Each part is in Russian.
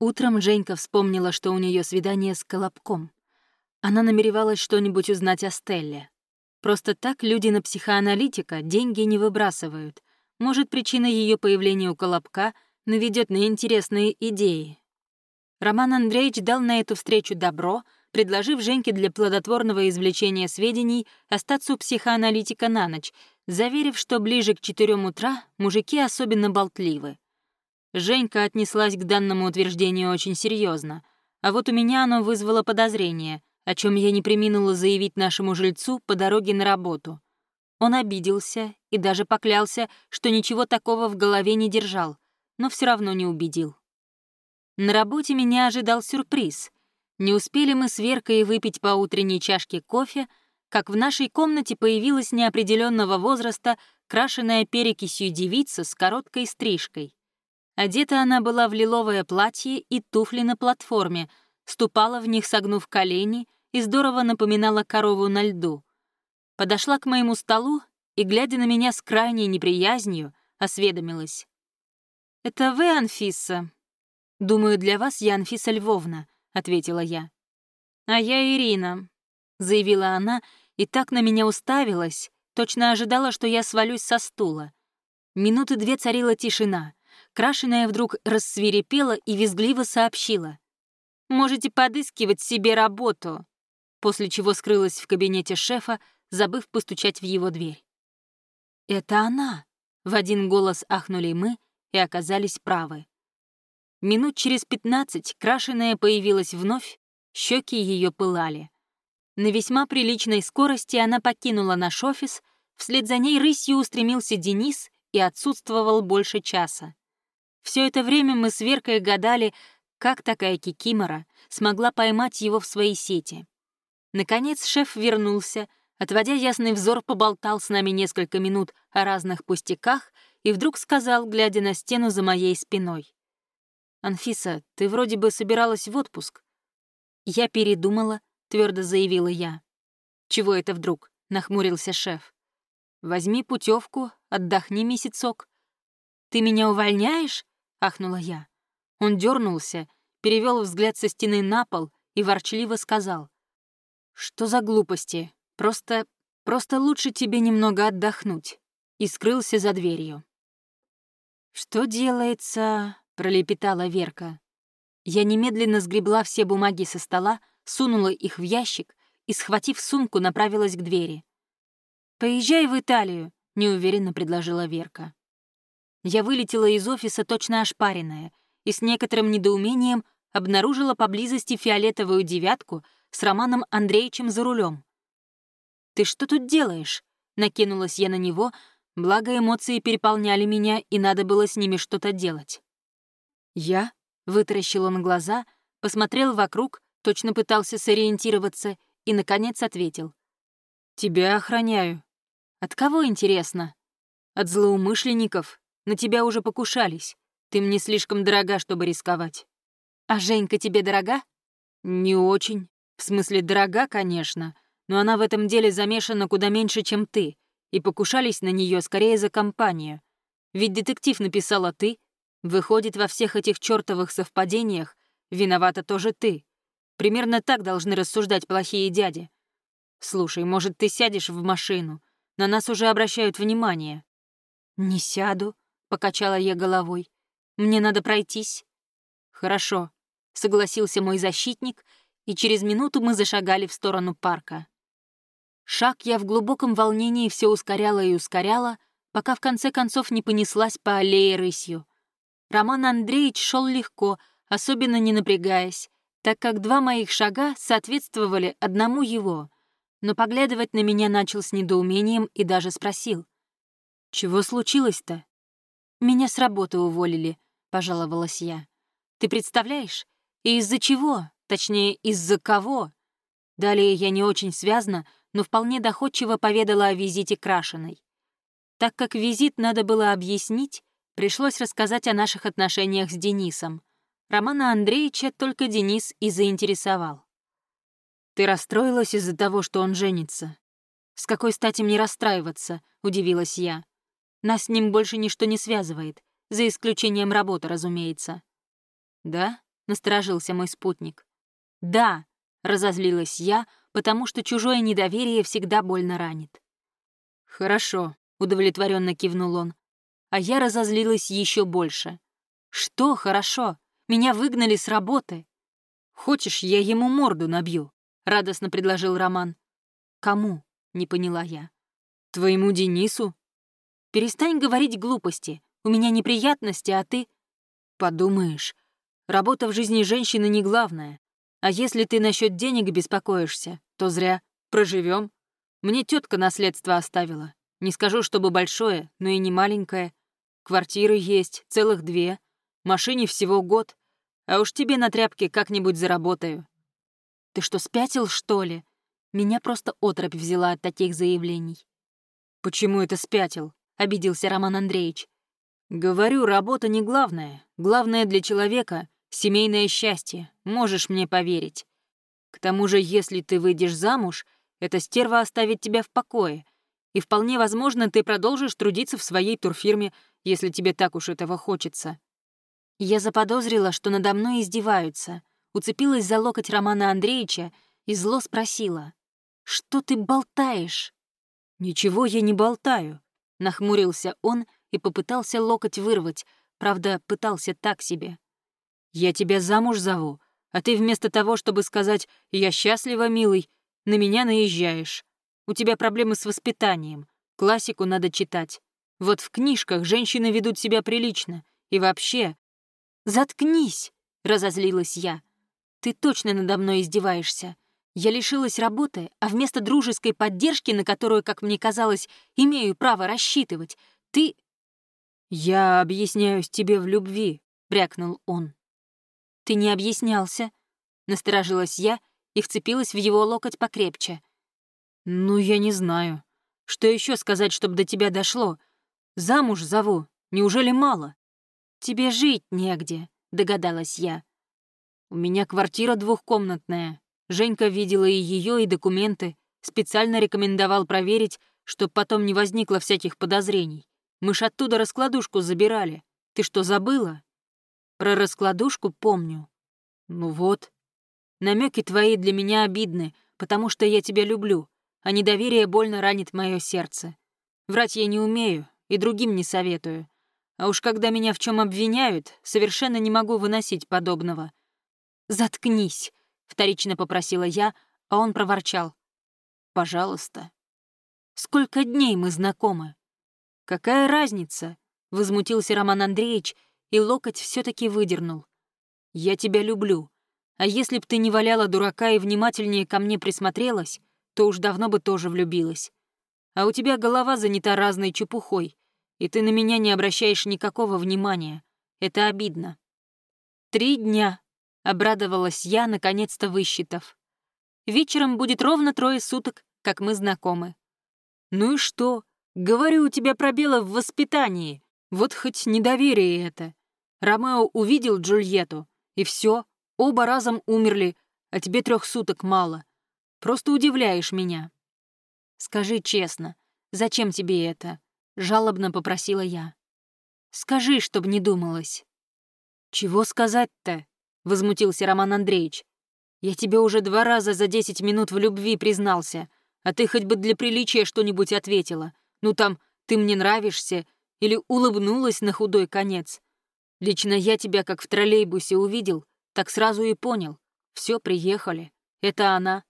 Утром Женька вспомнила, что у нее свидание с Колобком. Она намеревалась что-нибудь узнать о Стелле. Просто так люди на психоаналитика деньги не выбрасывают. Может, причина ее появления у Колобка наведет на интересные идеи. Роман Андреевич дал на эту встречу добро, предложив Женьке для плодотворного извлечения сведений остаться у психоаналитика на ночь, заверив, что ближе к четырем утра мужики особенно болтливы. Женька отнеслась к данному утверждению очень серьезно, а вот у меня оно вызвало подозрение, о чем я не приминула заявить нашему жильцу по дороге на работу. Он обиделся и даже поклялся, что ничего такого в голове не держал, но все равно не убедил. На работе меня ожидал сюрприз. Не успели мы с Веркой выпить по утренней чашке кофе, как в нашей комнате появилась неопределенного возраста крашеная перекисью девица с короткой стрижкой. Одета она была в лиловое платье и туфли на платформе, ступала в них, согнув колени, и здорово напоминала корову на льду. Подошла к моему столу и, глядя на меня с крайней неприязнью, осведомилась. «Это вы, Анфиса?» «Думаю, для вас я Анфиса Львовна», — ответила я. «А я Ирина», — заявила она, и так на меня уставилась, точно ожидала, что я свалюсь со стула. Минуты две царила тишина — Крашеная вдруг рассвирепела и визгливо сообщила. «Можете подыскивать себе работу», после чего скрылась в кабинете шефа, забыв постучать в его дверь. «Это она!» — в один голос ахнули мы и оказались правы. Минут через пятнадцать крашеная появилась вновь, щеки ее пылали. На весьма приличной скорости она покинула наш офис, вслед за ней рысью устремился Денис и отсутствовал больше часа. Все это время мы с Веркой гадали, как такая кикимора смогла поймать его в свои сети. Наконец шеф вернулся, отводя ясный взор, поболтал с нами несколько минут о разных пустяках и вдруг сказал, глядя на стену за моей спиной. «Анфиса, ты вроде бы собиралась в отпуск». «Я передумала», — твердо заявила я. «Чего это вдруг?» — нахмурился шеф. «Возьми путевку, отдохни месяцок». «Ты меня увольняешь?» Ахнула я. Он дернулся, перевел взгляд со стены на пол и ворчливо сказал. «Что за глупости? Просто... просто лучше тебе немного отдохнуть». И скрылся за дверью. «Что делается?» — пролепетала Верка. Я немедленно сгребла все бумаги со стола, сунула их в ящик и, схватив сумку, направилась к двери. «Поезжай в Италию», — неуверенно предложила Верка. Я вылетела из офиса точно ошпаренная и с некоторым недоумением обнаружила поблизости фиолетовую девятку с Романом Андреевичем за рулем. «Ты что тут делаешь?» — накинулась я на него, благо эмоции переполняли меня, и надо было с ними что-то делать. «Я?» — вытаращил он глаза, посмотрел вокруг, точно пытался сориентироваться и, наконец, ответил. «Тебя охраняю». «От кого, интересно?» «От злоумышленников», на тебя уже покушались. Ты мне слишком дорога, чтобы рисковать. А Женька тебе дорога? Не очень. В смысле, дорога, конечно, но она в этом деле замешана куда меньше, чем ты, и покушались на нее скорее за компанию. Ведь детектив написала ты. Выходит, во всех этих чертовых совпадениях виновата тоже ты. Примерно так должны рассуждать плохие дяди. Слушай, может, ты сядешь в машину? На нас уже обращают внимание. Не сяду, покачала я головой. «Мне надо пройтись». «Хорошо», — согласился мой защитник, и через минуту мы зашагали в сторону парка. Шаг я в глубоком волнении все ускоряла и ускоряла, пока в конце концов не понеслась по аллее рысью. Роман Андреевич шел легко, особенно не напрягаясь, так как два моих шага соответствовали одному его, но поглядывать на меня начал с недоумением и даже спросил. «Чего случилось-то?» «Меня с работы уволили», — пожаловалась я. «Ты представляешь? И из-за чего? Точнее, из-за кого?» Далее я не очень связна, но вполне доходчиво поведала о визите Крашеной. Так как визит надо было объяснить, пришлось рассказать о наших отношениях с Денисом. Романа Андреевича только Денис и заинтересовал. «Ты расстроилась из-за того, что он женится?» «С какой стати мне расстраиваться?» — удивилась я. Нас с ним больше ничто не связывает, за исключением работы, разумеется. Да? — насторожился мой спутник. «Да», — разозлилась я, потому что чужое недоверие всегда больно ранит. «Хорошо», — удовлетворенно кивнул он. А я разозлилась еще больше. «Что хорошо? Меня выгнали с работы». «Хочешь, я ему морду набью?» — радостно предложил Роман. «Кому?» — не поняла я. «Твоему Денису?» «Перестань говорить глупости. У меня неприятности, а ты...» «Подумаешь, работа в жизни женщины не главное. А если ты насчет денег беспокоишься, то зря. Проживем. Мне тетка наследство оставила. Не скажу, чтобы большое, но и не маленькое. Квартиры есть, целых две. Машине всего год. А уж тебе на тряпке как-нибудь заработаю. Ты что, спятил, что ли? Меня просто отропь взяла от таких заявлений. Почему это спятил? Обиделся Роман Андреевич. Говорю, работа не главное. Главное для человека — семейное счастье, можешь мне поверить. К тому же, если ты выйдешь замуж, эта стерва оставит тебя в покое, и вполне возможно, ты продолжишь трудиться в своей турфирме, если тебе так уж этого хочется. Я заподозрила, что надо мной издеваются, уцепилась за локоть Романа Андреевича и зло спросила. «Что ты болтаешь?» «Ничего я не болтаю», — нахмурился он и попытался локоть вырвать, правда, пытался так себе. «Я тебя замуж зову, а ты вместо того, чтобы сказать «я счастлива, милый», на меня наезжаешь. У тебя проблемы с воспитанием, классику надо читать. Вот в книжках женщины ведут себя прилично, и вообще «Заткнись!» — разозлилась я. «Ты точно надо мной издеваешься. Я лишилась работы, а вместо дружеской поддержки, на которую, как мне казалось, имею право рассчитывать, ты...» «Я объясняюсь тебе в любви», — брякнул он. «Ты не объяснялся», — насторожилась я и вцепилась в его локоть покрепче. «Ну, я не знаю. Что еще сказать, чтобы до тебя дошло? Замуж зову. Неужели мало?» «Тебе жить негде», — догадалась я. «У меня квартира двухкомнатная. Женька видела и ее, и документы. Специально рекомендовал проверить, чтобы потом не возникло всяких подозрений. Мы ж оттуда раскладушку забирали. Ты что, забыла?» «Про раскладушку помню». «Ну вот. Намеки твои для меня обидны, потому что я тебя люблю, а недоверие больно ранит мое сердце. Врать я не умею и другим не советую. А уж когда меня в чем обвиняют, совершенно не могу выносить подобного. «Заткнись», — вторично попросила я, а он проворчал. «Пожалуйста». «Сколько дней мы знакомы?» «Какая разница?» — возмутился Роман Андреевич, и локоть все таки выдернул. «Я тебя люблю. А если б ты не валяла дурака и внимательнее ко мне присмотрелась, то уж давно бы тоже влюбилась. А у тебя голова занята разной чепухой, и ты на меня не обращаешь никакого внимания. Это обидно». «Три дня», — обрадовалась я, наконец-то высчитав. «Вечером будет ровно трое суток, как мы знакомы». «Ну и что? Говорю, у тебя пробелы в воспитании. Вот хоть недоверие это. Ромео увидел Джульетту, и все, оба разом умерли, а тебе трех суток мало. Просто удивляешь меня». «Скажи честно, зачем тебе это?» — жалобно попросила я. «Скажи, чтоб не думалось». «Чего сказать-то?» — возмутился Роман Андреевич. «Я тебе уже два раза за десять минут в любви признался, а ты хоть бы для приличия что-нибудь ответила. Ну там, ты мне нравишься, или улыбнулась на худой конец. Лично я тебя как в троллейбусе увидел, так сразу и понял. Все, приехали. Это она».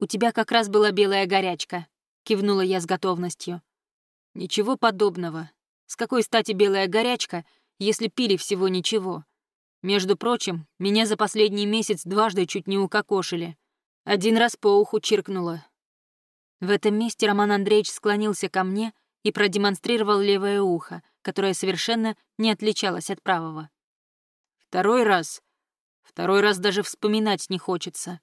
«У тебя как раз была белая горячка», — кивнула я с готовностью. Ничего подобного. С какой стати белая горячка, если пили всего ничего? Между прочим, меня за последний месяц дважды чуть не укокошили. Один раз по уху чиркнуло. В этом месте Роман Андреевич склонился ко мне и продемонстрировал левое ухо, которое совершенно не отличалось от правого. Второй раз. Второй раз даже вспоминать не хочется.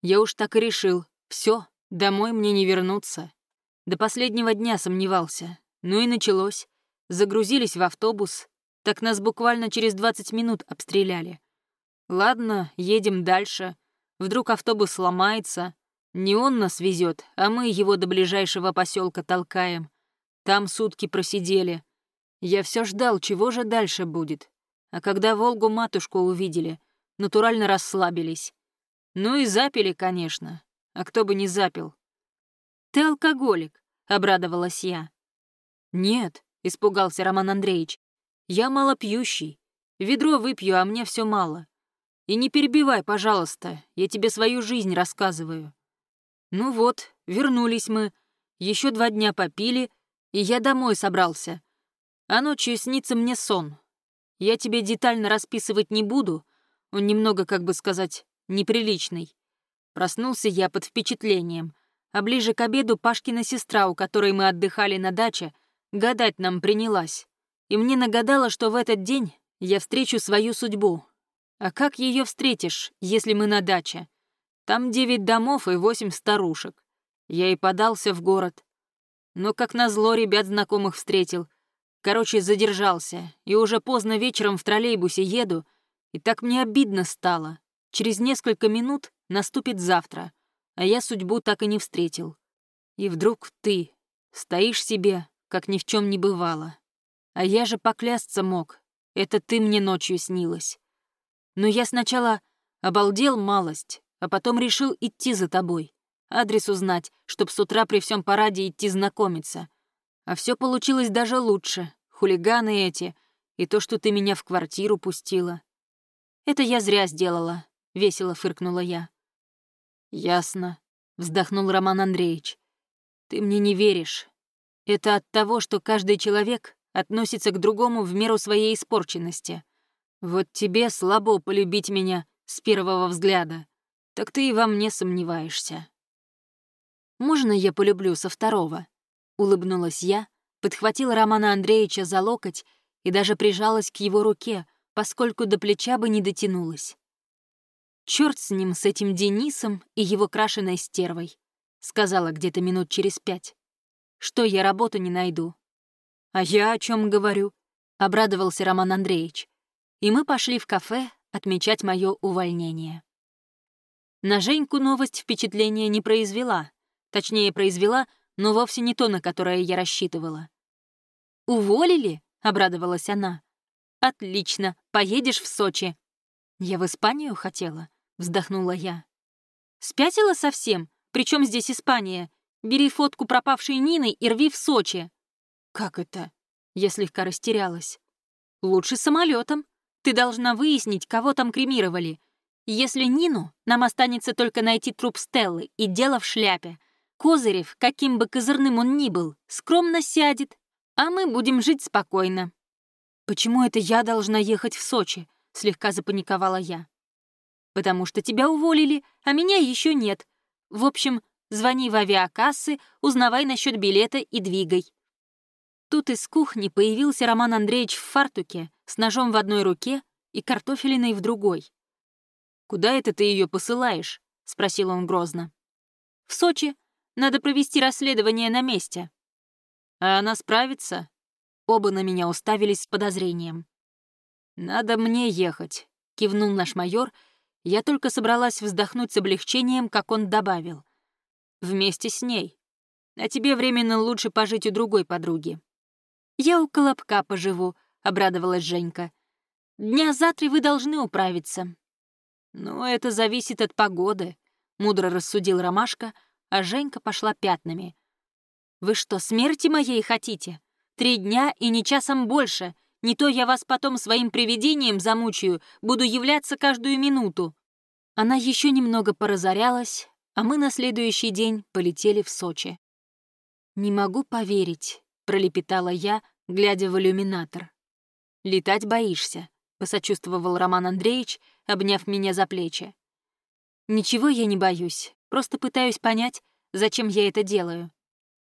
Я уж так и решил. Все, домой мне не вернуться. До последнего дня сомневался. Ну и началось. Загрузились в автобус. Так нас буквально через 20 минут обстреляли. Ладно, едем дальше. Вдруг автобус сломается. Не он нас везет, а мы его до ближайшего поселка толкаем. Там сутки просидели. Я все ждал, чего же дальше будет. А когда Волгу-матушку увидели, натурально расслабились. Ну и запили, конечно. А кто бы не запил. «Ты алкоголик», — обрадовалась я. «Нет», — испугался Роман Андреевич. «Я малопьющий. Ведро выпью, а мне все мало. И не перебивай, пожалуйста, я тебе свою жизнь рассказываю. Ну вот, вернулись мы, еще два дня попили, и я домой собрался. А ночью снится мне сон. Я тебе детально расписывать не буду, он немного, как бы сказать, неприличный. Проснулся я под впечатлением, а ближе к обеду Пашкина сестра, у которой мы отдыхали на даче, гадать нам принялась. И мне нагадала, что в этот день я встречу свою судьбу, а как ее встретишь, если мы на даче? Там девять домов и восемь старушек. Я и подался в город. Но, как назло, ребят знакомых встретил. Короче, задержался, и уже поздно вечером в троллейбусе еду, и так мне обидно стало. Через несколько минут наступит завтра, а я судьбу так и не встретил. И вдруг ты стоишь себе, как ни в чем не бывало. А я же поклясться мог, это ты мне ночью снилась. Но я сначала обалдел малость, а потом решил идти за тобой. Адрес узнать, чтоб с утра при всем параде идти знакомиться. А все получилось даже лучше. Хулиганы эти, и то, что ты меня в квартиру пустила. Это я зря сделала, — весело фыркнула я. «Ясно», — вздохнул Роман Андреевич. «Ты мне не веришь. Это от того, что каждый человек относится к другому в меру своей испорченности. Вот тебе слабо полюбить меня с первого взгляда, так ты и во мне сомневаешься. «Можно я полюблю со второго?» — улыбнулась я, подхватила Романа Андреевича за локоть и даже прижалась к его руке, поскольку до плеча бы не дотянулась. Черт с ним, с этим Денисом и его крашеной стервой», — сказала где-то минут через пять. «Что я работу не найду?» «А я о чем говорю?» — обрадовался Роман Андреевич и мы пошли в кафе отмечать мое увольнение. На Женьку новость впечатления не произвела. Точнее, произвела, но вовсе не то, на которое я рассчитывала. «Уволили?» — обрадовалась она. «Отлично, поедешь в Сочи». «Я в Испанию хотела», — вздохнула я. «Спятила совсем? Причем здесь Испания? Бери фотку пропавшей Нины и рви в Сочи». «Как это?» Я слегка растерялась. «Лучше самолетом. Ты должна выяснить, кого там кремировали. Если Нину, нам останется только найти труп Стеллы, и дело в шляпе. Козырев, каким бы козырным он ни был, скромно сядет, а мы будем жить спокойно. «Почему это я должна ехать в Сочи?» — слегка запаниковала я. «Потому что тебя уволили, а меня еще нет. В общем, звони в авиакассы, узнавай насчет билета и двигай». Тут из кухни появился Роман Андреевич в фартуке, с ножом в одной руке и картофелиной в другой. «Куда это ты ее посылаешь?» — спросил он грозно. «В Сочи. Надо провести расследование на месте». «А она справится?» Оба на меня уставились с подозрением. «Надо мне ехать», — кивнул наш майор. Я только собралась вздохнуть с облегчением, как он добавил. «Вместе с ней. А тебе временно лучше пожить у другой подруги. «Я у Колобка поживу», — обрадовалась Женька. «Дня за три вы должны управиться». «Ну, это зависит от погоды», — мудро рассудил Ромашка, а Женька пошла пятнами. «Вы что, смерти моей хотите? Три дня и не часом больше. Не то я вас потом своим привидением замучаю, буду являться каждую минуту». Она еще немного поразорялась, а мы на следующий день полетели в Сочи. «Не могу поверить», пролепетала я, глядя в иллюминатор. «Летать боишься», — посочувствовал Роман Андреевич, обняв меня за плечи. «Ничего я не боюсь, просто пытаюсь понять, зачем я это делаю.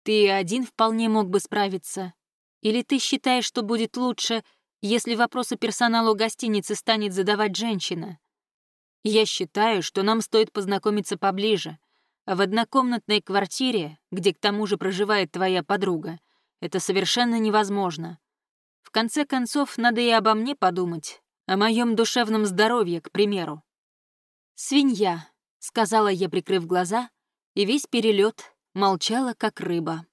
Ты один вполне мог бы справиться. Или ты считаешь, что будет лучше, если вопросы персоналу гостиницы станет задавать женщина? Я считаю, что нам стоит познакомиться поближе, а в однокомнатной квартире, где к тому же проживает твоя подруга, это совершенно невозможно. В конце концов, надо и обо мне подумать, о моем душевном здоровье, к примеру. «Свинья», — сказала я, прикрыв глаза, и весь перелет молчала, как рыба.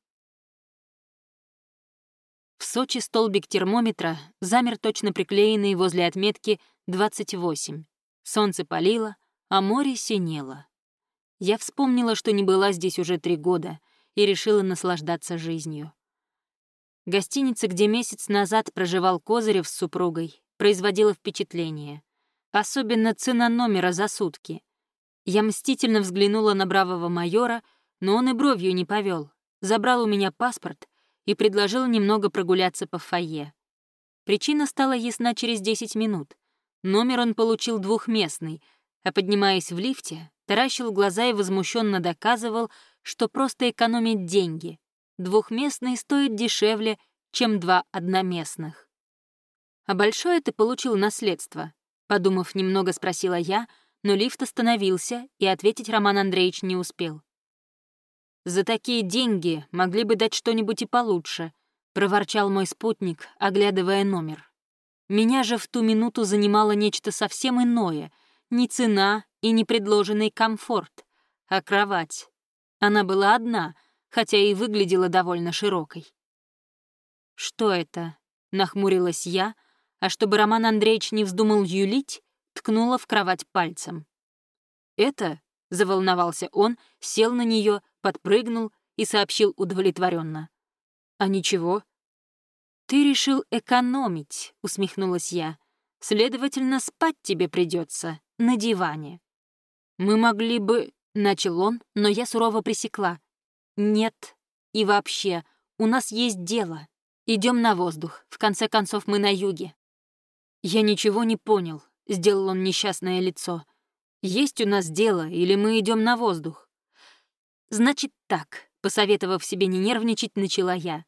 В Сочи столбик термометра замер точно приклеенный возле отметки 28. Солнце палило, а море синело. Я вспомнила, что не была здесь уже три года, и решила наслаждаться жизнью. Гостиница, где месяц назад проживал Козырев с супругой, производила впечатление. Особенно цена номера за сутки. Я мстительно взглянула на бравого майора, но он и бровью не повел. Забрал у меня паспорт и предложил немного прогуляться по фойе. Причина стала ясна через 10 минут. Номер он получил двухместный, а поднимаясь в лифте, таращил глаза и возмущенно доказывал, что просто экономит деньги. Двухместный стоит дешевле, чем два одноместных. «А большое ты получил наследство?» Подумав немного, спросила я, но лифт остановился, и ответить Роман Андреевич не успел. «За такие деньги могли бы дать что-нибудь и получше», — проворчал мой спутник, оглядывая номер. Меня же в ту минуту занимало нечто совсем иное, не цена и не предложенный комфорт, а кровать. Она была одна, хотя и выглядела довольно широкой. «Что это?» — нахмурилась я, а чтобы Роман Андреевич не вздумал юлить, ткнула в кровать пальцем. «Это?» — заволновался он, сел на нее, подпрыгнул и сообщил удовлетворенно. «А ничего?» «Ты решил экономить», — усмехнулась я. «Следовательно, спать тебе придется на диване». «Мы могли бы...» — начал он, но я сурово пресекла. «Нет. И вообще, у нас есть дело. Идем на воздух. В конце концов, мы на юге». «Я ничего не понял», — сделал он несчастное лицо. «Есть у нас дело, или мы идем на воздух?» «Значит так», — посоветовав себе не нервничать, начала я.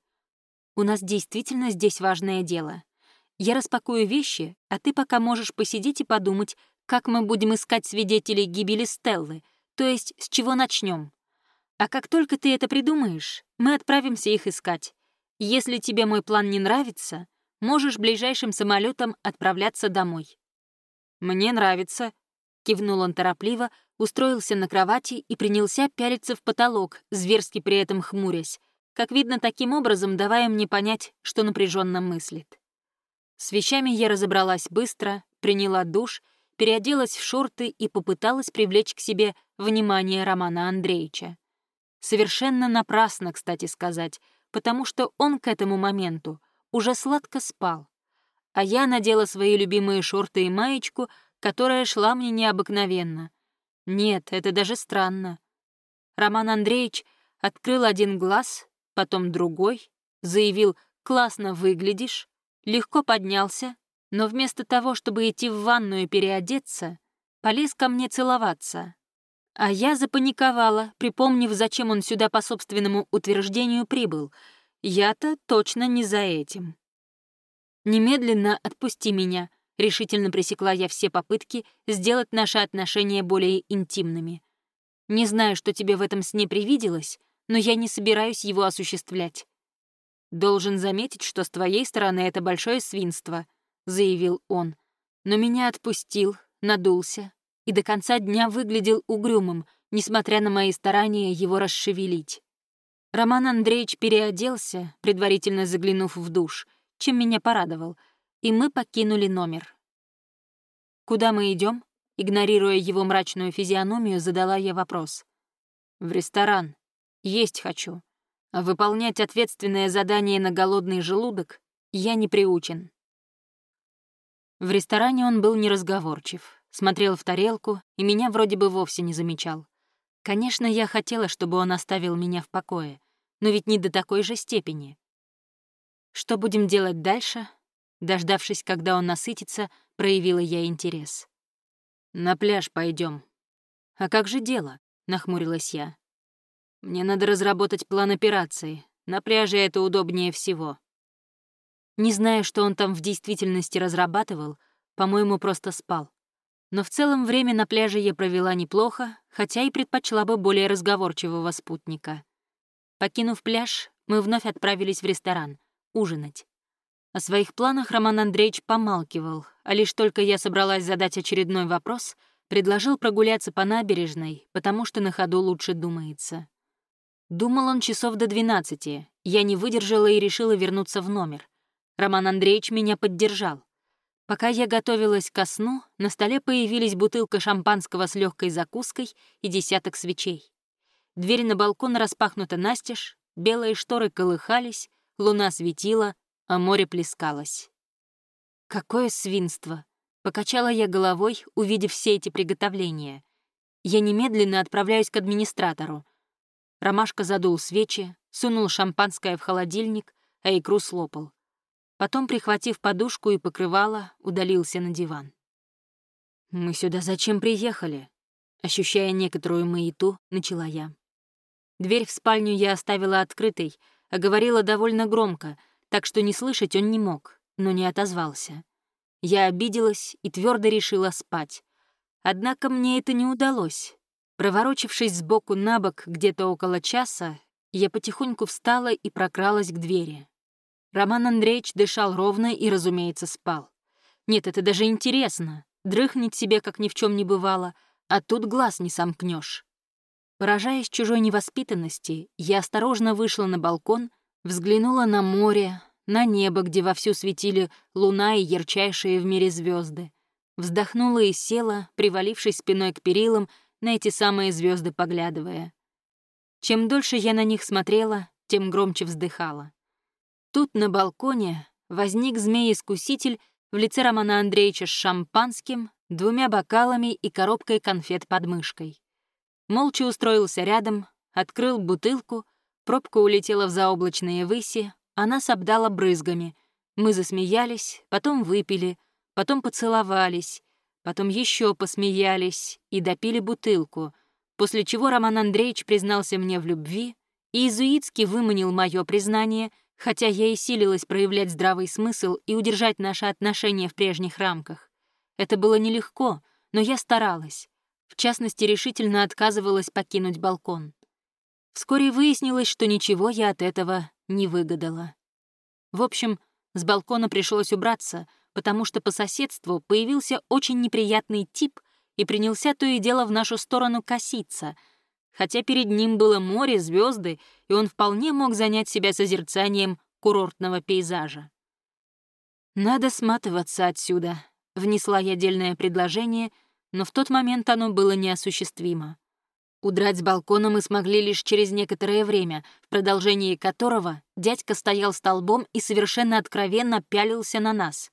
«У нас действительно здесь важное дело. Я распакую вещи, а ты пока можешь посидеть и подумать, как мы будем искать свидетелей гибели Стеллы, то есть с чего начнем. А как только ты это придумаешь, мы отправимся их искать. Если тебе мой план не нравится, можешь ближайшим самолетом отправляться домой». «Мне нравится», — кивнул он торопливо, устроился на кровати и принялся пялиться в потолок, зверски при этом хмурясь, как видно, таким образом давая мне понять, что напряженно мыслит. С вещами я разобралась быстро, приняла душ, переоделась в шорты и попыталась привлечь к себе внимание Романа Андреевича. Совершенно напрасно, кстати сказать, потому что он к этому моменту уже сладко спал. А я надела свои любимые шорты и маечку, которая шла мне необыкновенно. Нет, это даже странно. Роман Андреевич открыл один глаз, потом другой, заявил «классно выглядишь», легко поднялся, но вместо того, чтобы идти в ванную переодеться, полез ко мне целоваться, а я запаниковала, припомнив, зачем он сюда по собственному утверждению прибыл. Я-то точно не за этим. «Немедленно отпусти меня», — решительно пресекла я все попытки сделать наши отношения более интимными. «Не знаю, что тебе в этом сне привиделось, но я не собираюсь его осуществлять». «Должен заметить, что с твоей стороны это большое свинство», — заявил он. Но меня отпустил, надулся, и до конца дня выглядел угрюмым, несмотря на мои старания его расшевелить. Роман Андреевич переоделся, предварительно заглянув в душ, чем меня порадовал, и мы покинули номер. «Куда мы идем? Игнорируя его мрачную физиономию, задала я вопрос. «В ресторан. Есть хочу. А выполнять ответственное задание на голодный желудок я не приучен». В ресторане он был неразговорчив, смотрел в тарелку и меня вроде бы вовсе не замечал. Конечно, я хотела, чтобы он оставил меня в покое, но ведь не до такой же степени. Что будем делать дальше? Дождавшись, когда он насытится, проявила я интерес. «На пляж пойдем. «А как же дело?» — нахмурилась я. «Мне надо разработать план операции. На пляже это удобнее всего». Не знаю, что он там в действительности разрабатывал, по-моему, просто спал. Но в целом время на пляже я провела неплохо, хотя и предпочла бы более разговорчивого спутника. Покинув пляж, мы вновь отправились в ресторан ужинать. О своих планах Роман Андреевич помалкивал, а лишь только я собралась задать очередной вопрос, предложил прогуляться по набережной, потому что на ходу лучше думается. Думал он часов до 12, я не выдержала и решила вернуться в номер. Роман Андреевич меня поддержал. Пока я готовилась ко сну, на столе появились бутылка шампанского с легкой закуской и десяток свечей. Дверь на балкон распахнута настежь, белые шторы колыхались, луна светила, а море плескалось. Какое свинство! Покачала я головой, увидев все эти приготовления. Я немедленно отправляюсь к администратору. Ромашка задул свечи, сунул шампанское в холодильник, а икру слопал. Потом, прихватив подушку и покрывало, удалился на диван. «Мы сюда зачем приехали?» Ощущая некоторую маяту, начала я. Дверь в спальню я оставила открытой, а говорила довольно громко, так что не слышать он не мог, но не отозвался. Я обиделась и твердо решила спать. Однако мне это не удалось. Проворочившись сбоку на бок где-то около часа, я потихоньку встала и прокралась к двери. Роман Андреевич дышал ровно и, разумеется, спал. Нет, это даже интересно. Дрыхнет себе, как ни в чем не бывало, а тут глаз не сомкнешь. Поражаясь чужой невоспитанности, я осторожно вышла на балкон, взглянула на море, на небо, где вовсю светили луна и ярчайшие в мире звезды. Вздохнула и села, привалившись спиной к перилам, на эти самые звезды поглядывая. Чем дольше я на них смотрела, тем громче вздыхала. Тут на балконе возник змей-искуситель в лице Романа Андреевича с шампанским, двумя бокалами и коробкой конфет под мышкой. Молча устроился рядом, открыл бутылку, пробка улетела в заоблачные выси, она обдала брызгами. Мы засмеялись, потом выпили, потом поцеловались, потом еще посмеялись и допили бутылку, после чего Роман Андреевич признался мне в любви и иезуитски выманил мое признание — хотя я и силилась проявлять здравый смысл и удержать наши отношения в прежних рамках. Это было нелегко, но я старалась. В частности, решительно отказывалась покинуть балкон. Вскоре выяснилось, что ничего я от этого не выгадала. В общем, с балкона пришлось убраться, потому что по соседству появился очень неприятный тип и принялся то и дело в нашу сторону коситься — хотя перед ним было море, звезды, и он вполне мог занять себя созерцанием курортного пейзажа. «Надо сматываться отсюда», — внесла я дельное предложение, но в тот момент оно было неосуществимо. Удрать с балкона мы смогли лишь через некоторое время, в продолжении которого дядька стоял столбом и совершенно откровенно пялился на нас.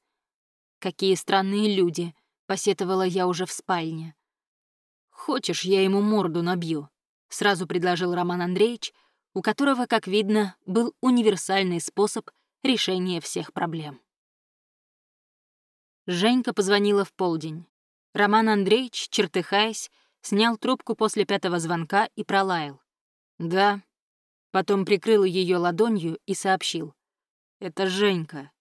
«Какие странные люди», — посетовала я уже в спальне. «Хочешь, я ему морду набью?» — сразу предложил Роман Андреевич, у которого, как видно, был универсальный способ решения всех проблем. Женька позвонила в полдень. Роман Андреевич, чертыхаясь, снял трубку после пятого звонка и пролаял. «Да». Потом прикрыл ее ладонью и сообщил. «Это Женька».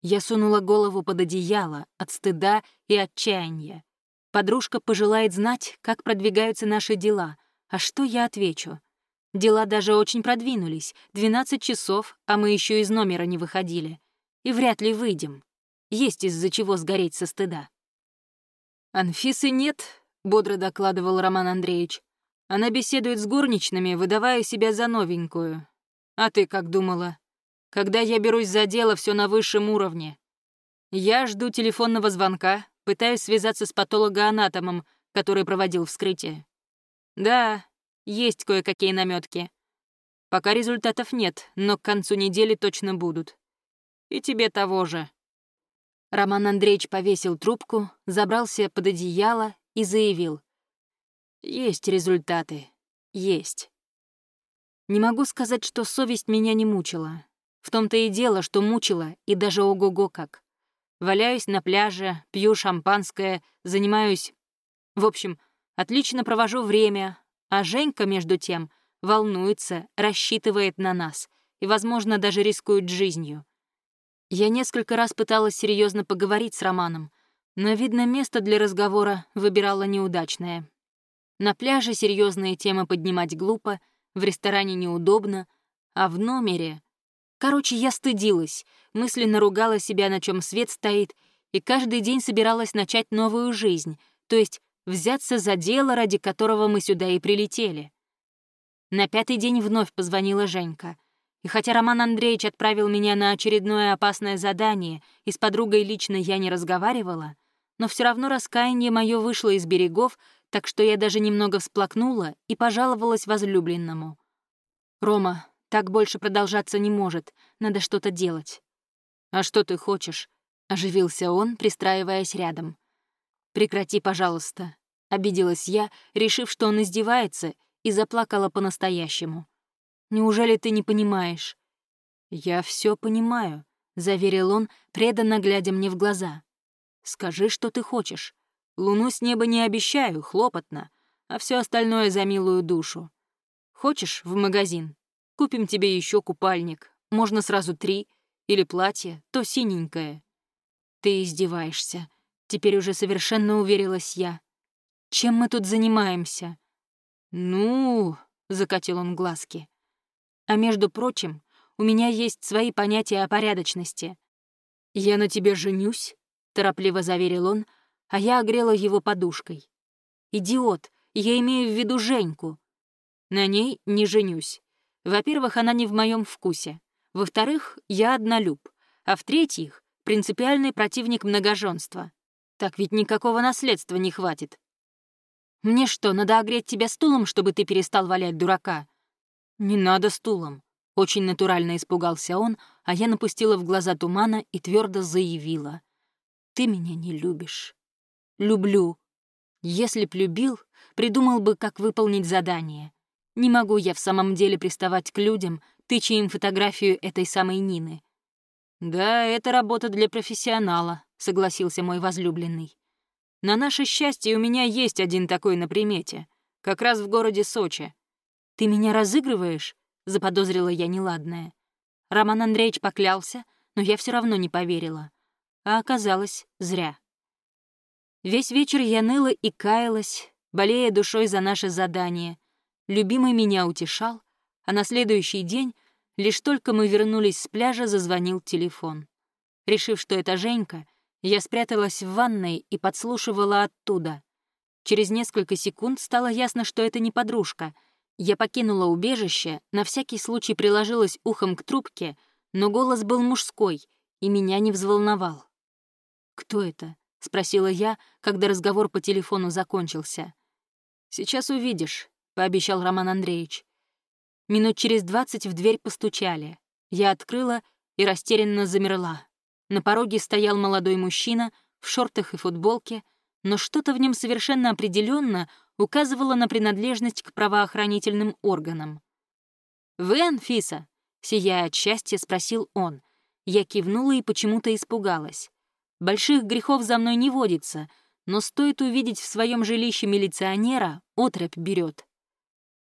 Я сунула голову под одеяло от стыда и отчаяния. Подружка пожелает знать, как продвигаются наши дела, а что я отвечу? Дела даже очень продвинулись. 12 часов, а мы еще из номера не выходили. И вряд ли выйдем. Есть из-за чего сгореть со стыда. «Анфисы нет», — бодро докладывал Роман Андреевич. «Она беседует с горничными, выдавая себя за новенькую. А ты как думала? Когда я берусь за дело, все на высшем уровне. Я жду телефонного звонка, пытаюсь связаться с патологоанатомом, который проводил вскрытие. Да, есть кое-какие наметки. Пока результатов нет, но к концу недели точно будут. И тебе того же. Роман Андреевич повесил трубку, забрался под одеяло и заявил. Есть результаты. Есть. Не могу сказать, что совесть меня не мучила. В том-то и дело, что мучила, и даже ого-го как. Валяюсь на пляже, пью шампанское, занимаюсь... В общем, Отлично провожу время, а Женька, между тем, волнуется, рассчитывает на нас и, возможно, даже рискует жизнью. Я несколько раз пыталась серьезно поговорить с Романом, но, видно, место для разговора выбирала неудачное. На пляже серьезные темы поднимать глупо, в ресторане неудобно, а в номере... Короче, я стыдилась, мысленно ругала себя, на чем свет стоит, и каждый день собиралась начать новую жизнь, то есть взяться за дело, ради которого мы сюда и прилетели. На пятый день вновь позвонила Женька. И хотя Роман Андреевич отправил меня на очередное опасное задание, и с подругой лично я не разговаривала, но все равно раскаяние мое вышло из берегов, так что я даже немного всплакнула и пожаловалась возлюбленному. «Рома, так больше продолжаться не может, надо что-то делать». «А что ты хочешь?» — оживился он, пристраиваясь рядом. «Прекрати, пожалуйста», — обиделась я, решив, что он издевается, и заплакала по-настоящему. «Неужели ты не понимаешь?» «Я все понимаю», — заверил он, преданно глядя мне в глаза. «Скажи, что ты хочешь. Луну с неба не обещаю, хлопотно, а все остальное за милую душу. Хочешь в магазин? Купим тебе еще купальник, можно сразу три, или платье, то синенькое. Ты издеваешься. Теперь уже совершенно уверилась я. Чем мы тут занимаемся? Ну, закатил он глазки. А между прочим, у меня есть свои понятия о порядочности. Я на тебе женюсь, торопливо заверил он, а я огрела его подушкой. «Идиот, я имею в виду Женьку. На ней не женюсь. Во-первых, она не в моем вкусе. Во-вторых, я однолюб. А в-третьих, принципиальный противник многоженства. Так ведь никакого наследства не хватит. Мне что, надо огреть тебя стулом, чтобы ты перестал валять дурака? Не надо стулом. Очень натурально испугался он, а я напустила в глаза тумана и твердо заявила. Ты меня не любишь. Люблю. Если б любил, придумал бы, как выполнить задание. Не могу я в самом деле приставать к людям, тыча им фотографию этой самой Нины. «Да, это работа для профессионала», — согласился мой возлюбленный. «На наше счастье у меня есть один такой на примете, как раз в городе Сочи». «Ты меня разыгрываешь?» — заподозрила я неладное. Роман Андреевич поклялся, но я все равно не поверила. А оказалось, зря. Весь вечер я ныла и каялась, болея душой за наше задание. Любимый меня утешал, а на следующий день, лишь только мы вернулись с пляжа, зазвонил телефон. Решив, что это Женька, я спряталась в ванной и подслушивала оттуда. Через несколько секунд стало ясно, что это не подружка. Я покинула убежище, на всякий случай приложилась ухом к трубке, но голос был мужской и меня не взволновал. «Кто это?» — спросила я, когда разговор по телефону закончился. «Сейчас увидишь», — пообещал Роман Андреевич. Минут через двадцать в дверь постучали. Я открыла и растерянно замерла. На пороге стоял молодой мужчина в шортах и футболке, но что-то в нем совершенно определенно указывало на принадлежность к правоохранительным органам. «Вы Анфиса?» — сияя от счастья, спросил он. Я кивнула и почему-то испугалась. Больших грехов за мной не водится, но стоит увидеть в своем жилище милиционера, отрябь берет.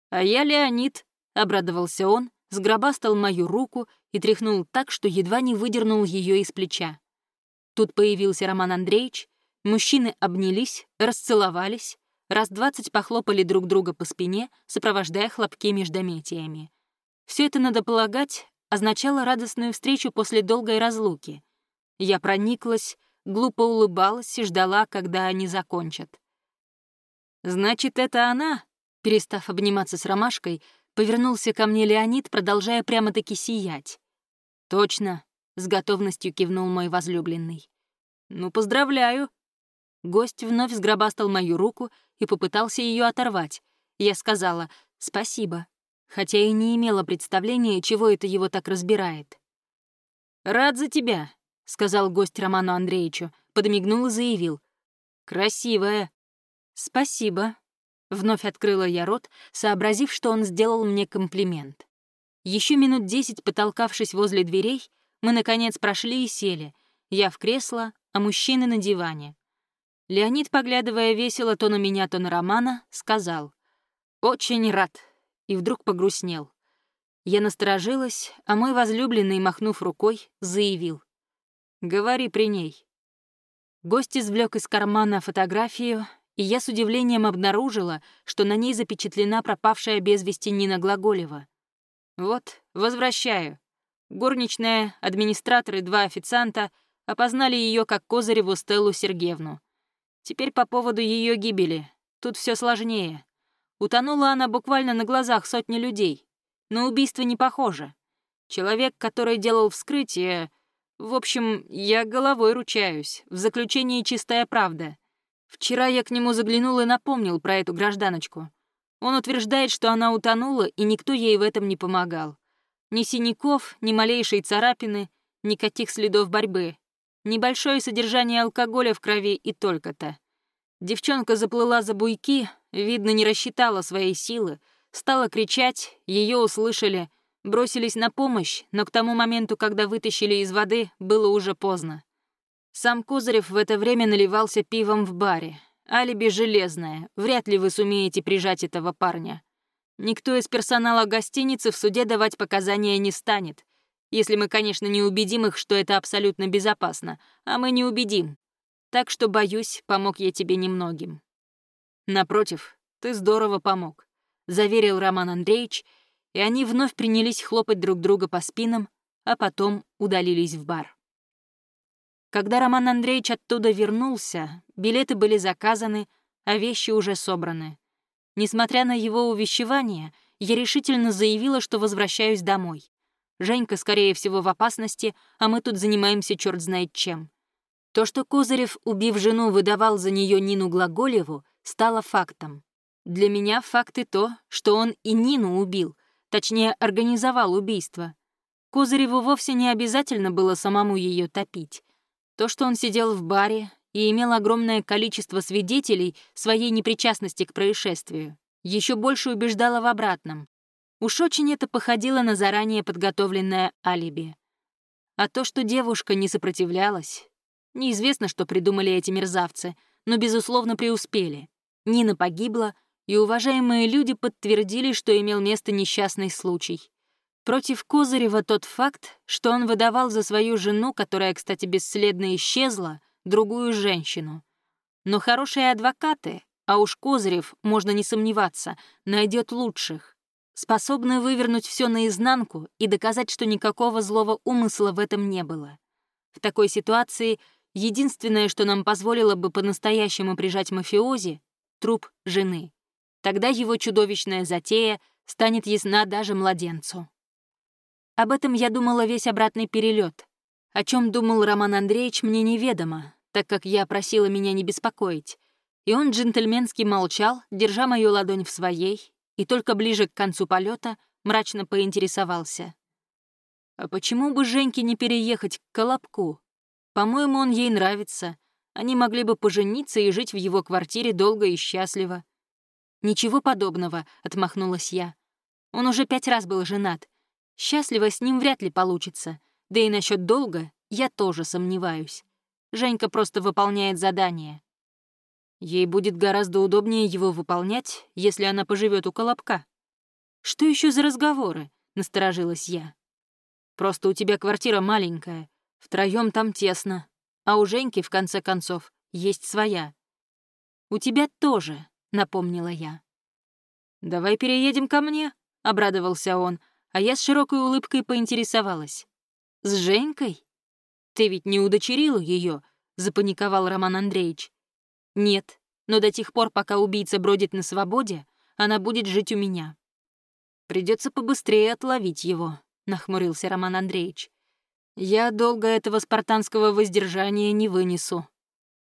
«А я Леонид», — обрадовался он, сгробастал мою руку и тряхнул так, что едва не выдернул ее из плеча. Тут появился Роман Андреевич, мужчины обнялись, расцеловались, раз двадцать похлопали друг друга по спине, сопровождая хлопки междометиями. Все это, надо полагать, означало радостную встречу после долгой разлуки. Я прониклась, глупо улыбалась и ждала, когда они закончат. «Значит, это она?» Перестав обниматься с ромашкой, повернулся ко мне Леонид, продолжая прямо-таки сиять. «Точно», — с готовностью кивнул мой возлюбленный. «Ну, поздравляю». Гость вновь сгробастал мою руку и попытался ее оторвать. Я сказала «спасибо», хотя и не имела представления, чего это его так разбирает. «Рад за тебя», — сказал гость Роману Андреевичу, подмигнул и заявил. «Красивая». «Спасибо». Вновь открыла я рот, сообразив, что он сделал мне комплимент. Еще минут десять, потолкавшись возле дверей, мы, наконец, прошли и сели. Я в кресло, а мужчины на диване. Леонид, поглядывая весело то на меня, то на Романа, сказал «Очень рад», и вдруг погрустнел. Я насторожилась, а мой возлюбленный, махнув рукой, заявил Говори при ней». Гость извлек из кармана фотографию, и я с удивлением обнаружила, что на ней запечатлена пропавшая без вести Нина Глаголева. «Вот, возвращаю». Горничная, администратор и два официанта опознали ее как Козыреву Стеллу Сергеевну. Теперь по поводу ее гибели. Тут все сложнее. Утонула она буквально на глазах сотни людей. На убийство не похоже. Человек, который делал вскрытие... В общем, я головой ручаюсь. В заключении чистая правда. Вчера я к нему заглянул и напомнил про эту гражданочку. Он утверждает, что она утонула, и никто ей в этом не помогал. Ни синяков, ни малейшей царапины, никаких следов борьбы. Небольшое содержание алкоголя в крови и только-то. Девчонка заплыла за буйки, видно, не рассчитала своей силы, стала кричать, ее услышали, бросились на помощь, но к тому моменту, когда вытащили из воды, было уже поздно. Сам Козырев в это время наливался пивом в баре. Алиби железное, вряд ли вы сумеете прижать этого парня. Никто из персонала гостиницы в суде давать показания не станет, если мы, конечно, не убедим их, что это абсолютно безопасно, а мы не убедим. Так что, боюсь, помог я тебе немногим. Напротив, ты здорово помог, заверил Роман Андреевич, и они вновь принялись хлопать друг друга по спинам, а потом удалились в бар. Когда Роман Андреевич оттуда вернулся, билеты были заказаны, а вещи уже собраны. Несмотря на его увещевание, я решительно заявила, что возвращаюсь домой. Женька, скорее всего, в опасности, а мы тут занимаемся черт знает чем. То, что Козырев, убив жену, выдавал за нее Нину Глаголеву, стало фактом. Для меня факт и то, что он и Нину убил, точнее, организовал убийство. Козыреву вовсе не обязательно было самому ее топить. То, что он сидел в баре и имел огромное количество свидетелей своей непричастности к происшествию, еще больше убеждало в обратном. Уж очень это походило на заранее подготовленное алиби. А то, что девушка не сопротивлялась, неизвестно, что придумали эти мерзавцы, но, безусловно, преуспели. Нина погибла, и уважаемые люди подтвердили, что имел место несчастный случай. Против Козырева тот факт, что он выдавал за свою жену, которая, кстати, бесследно исчезла, другую женщину. Но хорошие адвокаты, а уж Козырев, можно не сомневаться, найдет лучших, способны вывернуть все наизнанку и доказать, что никакого злого умысла в этом не было. В такой ситуации единственное, что нам позволило бы по-настоящему прижать мафиози — труп жены. Тогда его чудовищная затея станет ясна даже младенцу. Об этом я думала весь обратный перелет. О чем думал Роман Андреевич, мне неведомо, так как я просила меня не беспокоить. И он джентльменски молчал, держа мою ладонь в своей, и только ближе к концу полета мрачно поинтересовался. «А почему бы Женьке не переехать к Колобку? По-моему, он ей нравится. Они могли бы пожениться и жить в его квартире долго и счастливо». «Ничего подобного», — отмахнулась я. «Он уже пять раз был женат, Счастливо с ним вряд ли получится, да и насчет долга я тоже сомневаюсь. Женька просто выполняет задание. Ей будет гораздо удобнее его выполнять, если она поживет у Колобка. «Что еще за разговоры?» — насторожилась я. «Просто у тебя квартира маленькая, втроем там тесно, а у Женьки, в конце концов, есть своя». «У тебя тоже», — напомнила я. «Давай переедем ко мне», — обрадовался он, а я с широкой улыбкой поинтересовалась. «С Женькой? Ты ведь не удочерила ее? запаниковал Роман Андреевич. «Нет, но до тех пор, пока убийца бродит на свободе, она будет жить у меня». Придется побыстрее отловить его», — нахмурился Роман Андреевич. «Я долго этого спартанского воздержания не вынесу».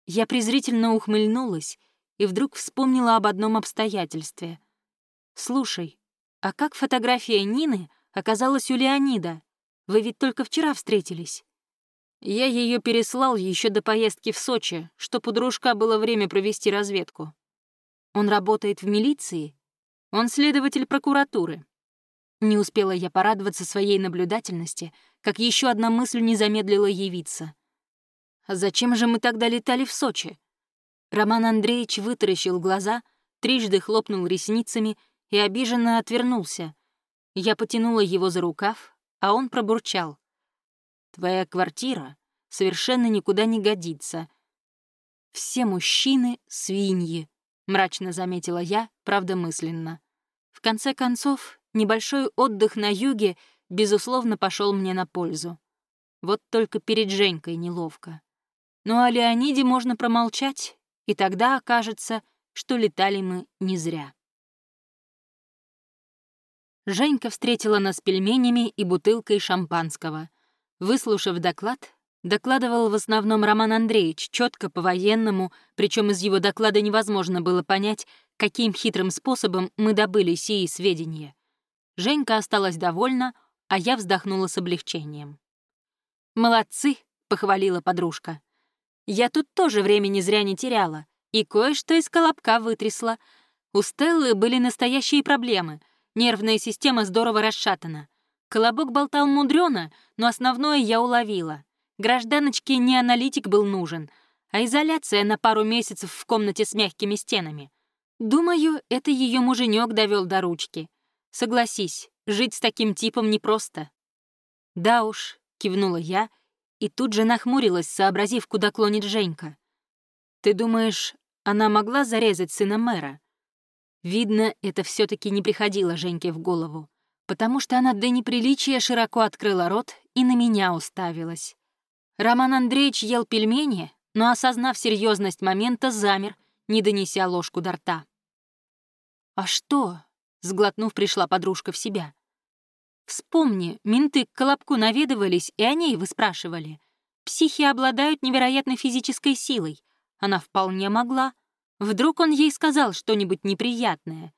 Я презрительно ухмыльнулась и вдруг вспомнила об одном обстоятельстве. «Слушай, «А как фотография Нины оказалась у Леонида? Вы ведь только вчера встретились». Я ее переслал еще до поездки в Сочи, чтоб у дружка было время провести разведку. Он работает в милиции? Он следователь прокуратуры. Не успела я порадоваться своей наблюдательности, как еще одна мысль не замедлила явиться. А зачем же мы тогда летали в Сочи? Роман Андреевич вытаращил глаза, трижды хлопнул ресницами и обиженно отвернулся. Я потянула его за рукав, а он пробурчал. «Твоя квартира совершенно никуда не годится. Все мужчины — свиньи», — мрачно заметила я, правда мысленно. В конце концов, небольшой отдых на юге, безусловно, пошел мне на пользу. Вот только перед Женькой неловко. Ну а Леониде можно промолчать, и тогда окажется, что летали мы не зря. Женька встретила нас пельменями и бутылкой шампанского. Выслушав доклад, докладывал в основном Роман Андреевич, четко по-военному, причем из его доклада невозможно было понять, каким хитрым способом мы добыли сии сведения. Женька осталась довольна, а я вздохнула с облегчением. «Молодцы!» — похвалила подружка. «Я тут тоже времени зря не теряла, и кое-что из колобка вытрясла. У Стеллы были настоящие проблемы, нервная система здорово расшатана. Колобок болтал мудрено, но основное я уловила. Гражданочке не аналитик был нужен, а изоляция на пару месяцев в комнате с мягкими стенами. Думаю, это ее муженек довел до ручки. Согласись, жить с таким типом непросто. Да уж, кивнула я и тут же нахмурилась, сообразив, куда клонит Женька. Ты думаешь, она могла зарезать сына мэра? Видно, это все таки не приходило Женьке в голову, потому что она до неприличия широко открыла рот и на меня уставилась. Роман Андреевич ел пельмени, но, осознав серьезность момента, замер, не донеся ложку до рта. «А что?» — сглотнув, пришла подружка в себя. «Вспомни, менты к Колобку наведывались и о ней выспрашивали. Психи обладают невероятной физической силой. Она вполне могла. Вдруг он ей сказал что-нибудь неприятное.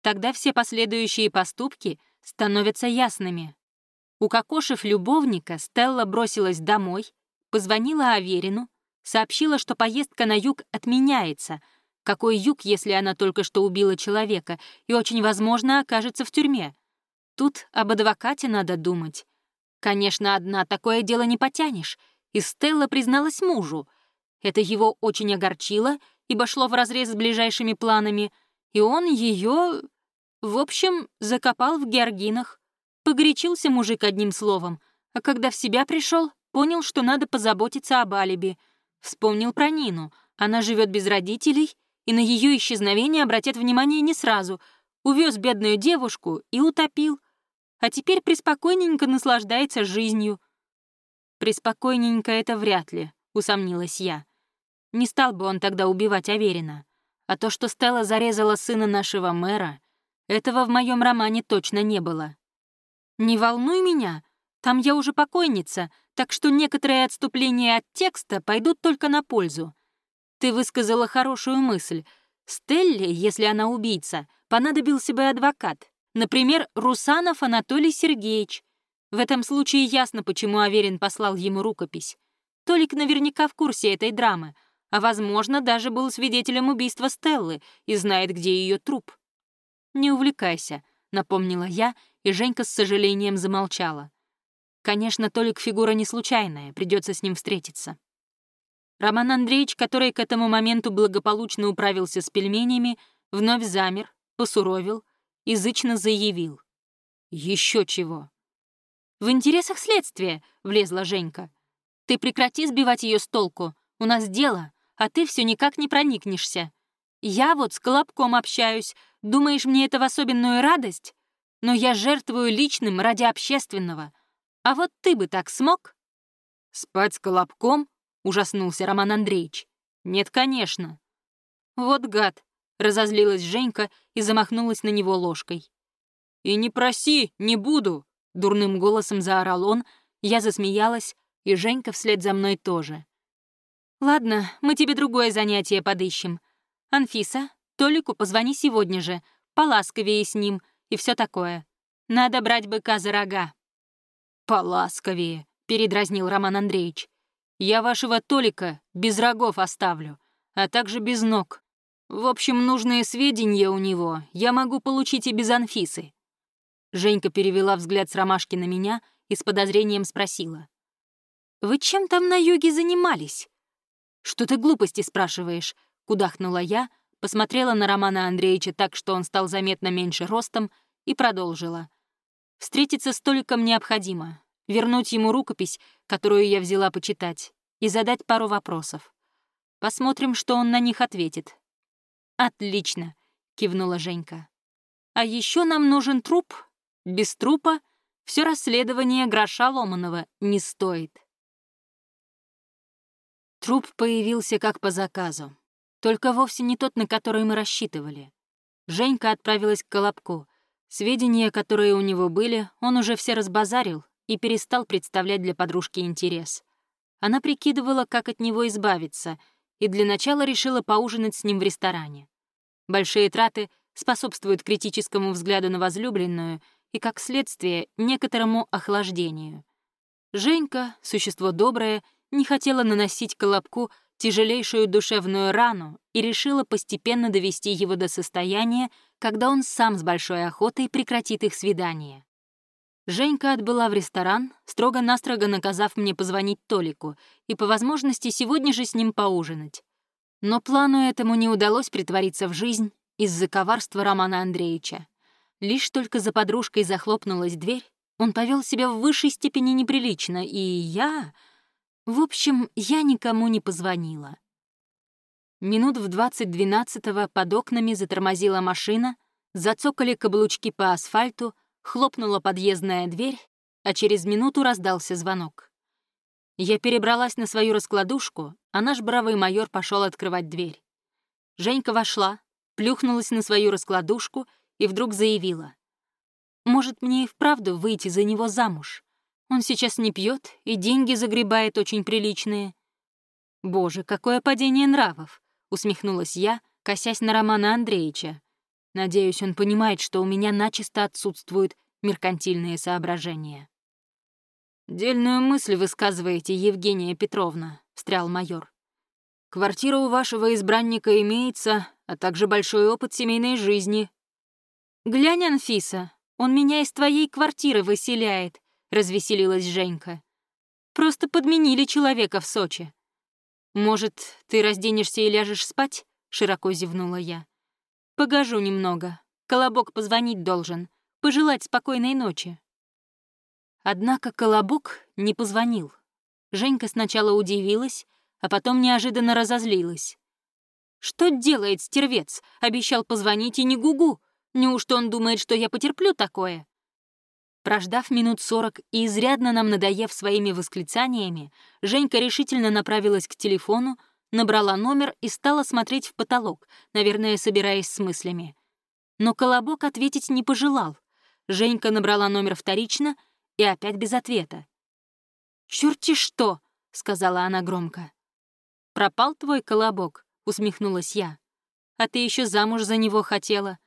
Тогда все последующие поступки становятся ясными. Укокошив любовника, Стелла бросилась домой, позвонила Аверину, сообщила, что поездка на юг отменяется — какой юг, если она только что убила человека и очень возможно окажется в тюрьме? Тут об адвокате надо думать. Конечно, одна такое дело не потянешь, и Стелла призналась мужу. Это его очень огорчило, ибо шло вразрез с ближайшими планами, и он ее, в общем, закопал в георгинах. Погорячился мужик одним словом, а когда в себя пришел, понял, что надо позаботиться об алиби. Вспомнил про Нину. Она живет без родителей и на ее исчезновение обратят внимание не сразу. Увез бедную девушку и утопил. А теперь преспокойненько наслаждается жизнью. «Преспокойненько это вряд ли», — усомнилась я. Не стал бы он тогда убивать Аверина. А то, что Стелла зарезала сына нашего мэра, этого в моем романе точно не было. «Не волнуй меня, там я уже покойница, так что некоторые отступления от текста пойдут только на пользу. Ты высказала хорошую мысль. Стелле, если она убийца, понадобился бы адвокат. Например, Русанов Анатолий Сергеевич. В этом случае ясно, почему Аверин послал ему рукопись. Толик наверняка в курсе этой драмы, а, возможно, даже был свидетелем убийства Стеллы и знает, где ее труп. «Не увлекайся», — напомнила я, и Женька с сожалением замолчала. Конечно, Толик фигура не случайная, придется с ним встретиться. Роман Андреевич, который к этому моменту благополучно управился с пельменями, вновь замер, посуровил, язычно заявил. Еще чего. «В интересах следствия», — влезла Женька. «Ты прекрати сбивать ее с толку. У нас дело, а ты все никак не проникнешься. Я вот с Колобком общаюсь. Думаешь, мне это в особенную радость? Но я жертвую личным ради общественного. А вот ты бы так смог?» «Спать с Колобком?» ужаснулся Роман Андреевич. «Нет, конечно». «Вот гад!» — разозлилась Женька и замахнулась на него ложкой. «И не проси, не буду!» — дурным голосом заорал он. Я засмеялась, и Женька вслед за мной тоже. «Ладно, мы тебе другое занятие подыщем. Анфиса, Толику позвони сегодня же, поласковее с ним и все такое. Надо брать быка за рога». «Поласковее», — передразнил Роман Андреевич. Я вашего Толика без рогов оставлю, а также без ног. В общем, нужные сведения у него я могу получить и без Анфисы». Женька перевела взгляд с ромашки на меня и с подозрением спросила. «Вы чем там на юге занимались?» «Что ты глупости спрашиваешь?» — кудахнула я, посмотрела на Романа Андреевича так, что он стал заметно меньше ростом, и продолжила. «Встретиться с Толиком необходимо вернуть ему рукопись, которую я взяла почитать, и задать пару вопросов. Посмотрим, что он на них ответит. «Отлично», — кивнула Женька. «А еще нам нужен труп. Без трупа все расследование гроша Ломанова не стоит». Труп появился как по заказу. Только вовсе не тот, на который мы рассчитывали. Женька отправилась к Колобку. Сведения, которые у него были, он уже все разбазарил и перестал представлять для подружки интерес. Она прикидывала, как от него избавиться, и для начала решила поужинать с ним в ресторане. Большие траты способствуют критическому взгляду на возлюбленную и, как следствие, некоторому охлаждению. Женька, существо доброе, не хотела наносить Колобку тяжелейшую душевную рану и решила постепенно довести его до состояния, когда он сам с большой охотой прекратит их свидание. Женька отбыла в ресторан, строго-настрого наказав мне позвонить Толику и по возможности сегодня же с ним поужинать. Но плану этому не удалось притвориться в жизнь из-за коварства Романа Андреевича. Лишь только за подружкой захлопнулась дверь, он повел себя в высшей степени неприлично, и я... В общем, я никому не позвонила. Минут в двадцать двенадцатого под окнами затормозила машина, зацокали каблучки по асфальту, хлопнула подъездная дверь, а через минуту раздался звонок. Я перебралась на свою раскладушку, а наш бравый майор пошел открывать дверь. Женька вошла, плюхнулась на свою раскладушку и вдруг заявила. «Может, мне и вправду выйти за него замуж? Он сейчас не пьет и деньги загребает очень приличные. Боже, какое падение нравов! Усмехнулась я, косясь на Романа Андреевича. Надеюсь, он понимает, что у меня начисто отсутствуют меркантильные соображения. «Дельную мысль высказываете, Евгения Петровна», — встрял майор. «Квартира у вашего избранника имеется, а также большой опыт семейной жизни». «Глянь, Анфиса, он меня из твоей квартиры выселяет», — развеселилась Женька. «Просто подменили человека в Сочи». «Может, ты разденешься и ляжешь спать?» — широко зевнула я. «Погожу немного. Колобок позвонить должен. Пожелать спокойной ночи». Однако Колобок не позвонил. Женька сначала удивилась, а потом неожиданно разозлилась. «Что делает стервец? Обещал позвонить и не гугу. Неужто он думает, что я потерплю такое?» Прождав минут сорок и изрядно нам надоев своими восклицаниями, Женька решительно направилась к телефону, набрала номер и стала смотреть в потолок, наверное, собираясь с мыслями. Но Колобок ответить не пожелал. Женька набрала номер вторично и опять без ответа. «Чёрти что!» — сказала она громко. «Пропал твой Колобок», — усмехнулась я. «А ты еще замуж за него хотела.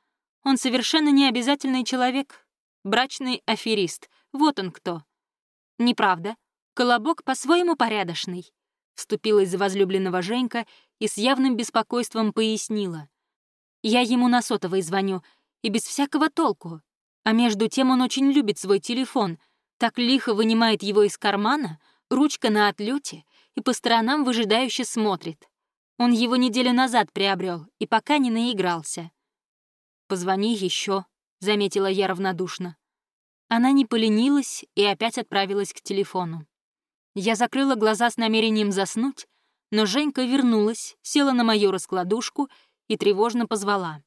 Он совершенно необязательный человек, Брачный аферист. Вот он кто. Неправда. Колобок по-своему порядочный. Вступилась за возлюбленного Женька и с явным беспокойством пояснила. Я ему на сотовый звоню, и без всякого толку. А между тем он очень любит свой телефон, так лихо вынимает его из кармана, ручка на отлете и по сторонам выжидающе смотрит. Он его неделю назад приобрел и пока не наигрался. «Позвони еще, — заметила я равнодушно. Она не поленилась и опять отправилась к телефону. Я закрыла глаза с намерением заснуть, но Женька вернулась, села на мою раскладушку и тревожно позвала.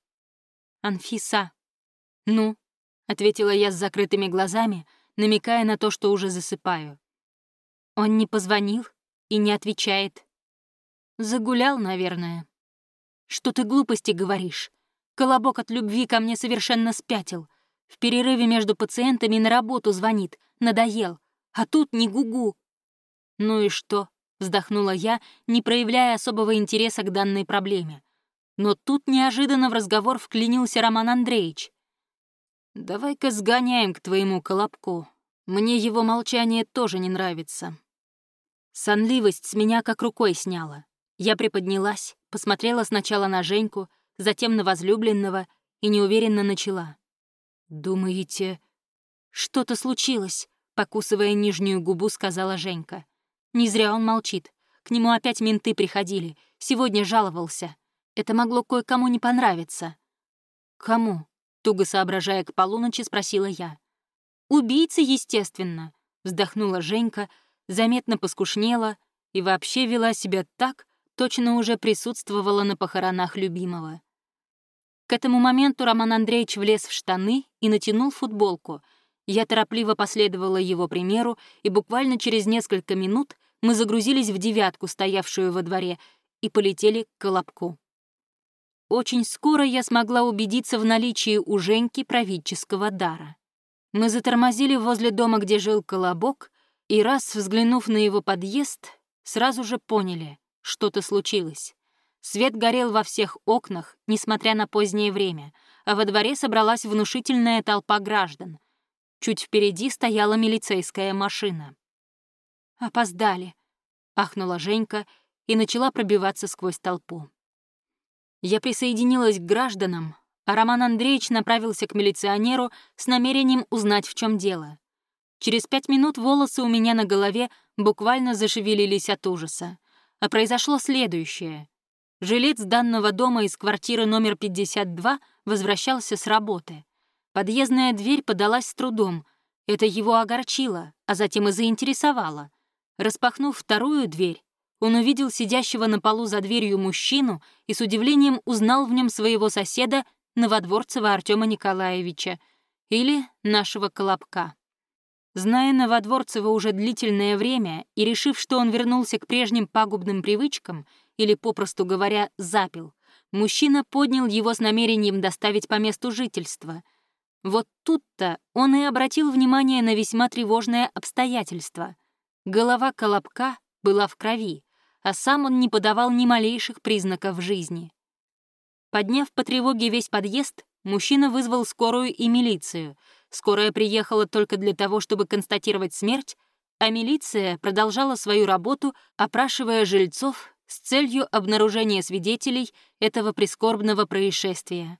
«Анфиса». «Ну?» — ответила я с закрытыми глазами, намекая на то, что уже засыпаю. Он не позвонил и не отвечает. Загулял, наверное. «Что ты глупости говоришь? Колобок от любви ко мне совершенно спятил. В перерыве между пациентами на работу звонит. Надоел. А тут не гугу. «Ну и что?» — вздохнула я, не проявляя особого интереса к данной проблеме. Но тут неожиданно в разговор вклинился Роман Андреевич. «Давай-ка сгоняем к твоему колобку. Мне его молчание тоже не нравится». Сонливость с меня как рукой сняла. Я приподнялась, посмотрела сначала на Женьку, затем на возлюбленного и неуверенно начала. «Думаете, что-то случилось?» — покусывая нижнюю губу, сказала Женька. «Не зря он молчит. К нему опять менты приходили. Сегодня жаловался. Это могло кое-кому не понравиться». «Кому?» — туго соображая к полуночи, спросила я. «Убийцы, естественно», — вздохнула Женька, заметно поскушнела и вообще вела себя так, точно уже присутствовала на похоронах любимого. К этому моменту Роман Андреевич влез в штаны и натянул футболку. Я торопливо последовала его примеру, и буквально через несколько минут мы загрузились в девятку, стоявшую во дворе, и полетели к Колобку. очень скоро я смогла убедиться в наличии у Женьки правительского дара. Мы затормозили возле дома, где жил Колобок, и раз, взглянув на его подъезд, сразу же поняли, что-то случилось. Свет горел во всех окнах, несмотря на позднее время, а во дворе собралась внушительная толпа граждан. Чуть впереди стояла милицейская машина. «Опоздали», — ахнула Женька и начала пробиваться сквозь толпу. Я присоединилась к гражданам, а Роман Андреевич направился к милиционеру с намерением узнать, в чем дело. Через пять минут волосы у меня на голове буквально зашевелились от ужаса. А произошло следующее. Жилец данного дома из квартиры номер 52 возвращался с работы. Подъездная дверь подалась с трудом. Это его огорчило, а затем и заинтересовало. Распахнув вторую дверь, он увидел сидящего на полу за дверью мужчину и с удивлением узнал в нем своего соседа Новодворцева Артема Николаевича или нашего Колобка. Зная Новодворцева уже длительное время и решив, что он вернулся к прежним пагубным привычкам, или, попросту говоря, запил, мужчина поднял его с намерением доставить по месту жительства. Вот тут-то он и обратил внимание на весьма тревожное обстоятельство. Голова Колобка была в крови, а сам он не подавал ни малейших признаков жизни. Подняв по тревоге весь подъезд, мужчина вызвал скорую и милицию. Скорая приехала только для того, чтобы констатировать смерть, а милиция продолжала свою работу, опрашивая жильцов с целью обнаружения свидетелей этого прискорбного происшествия.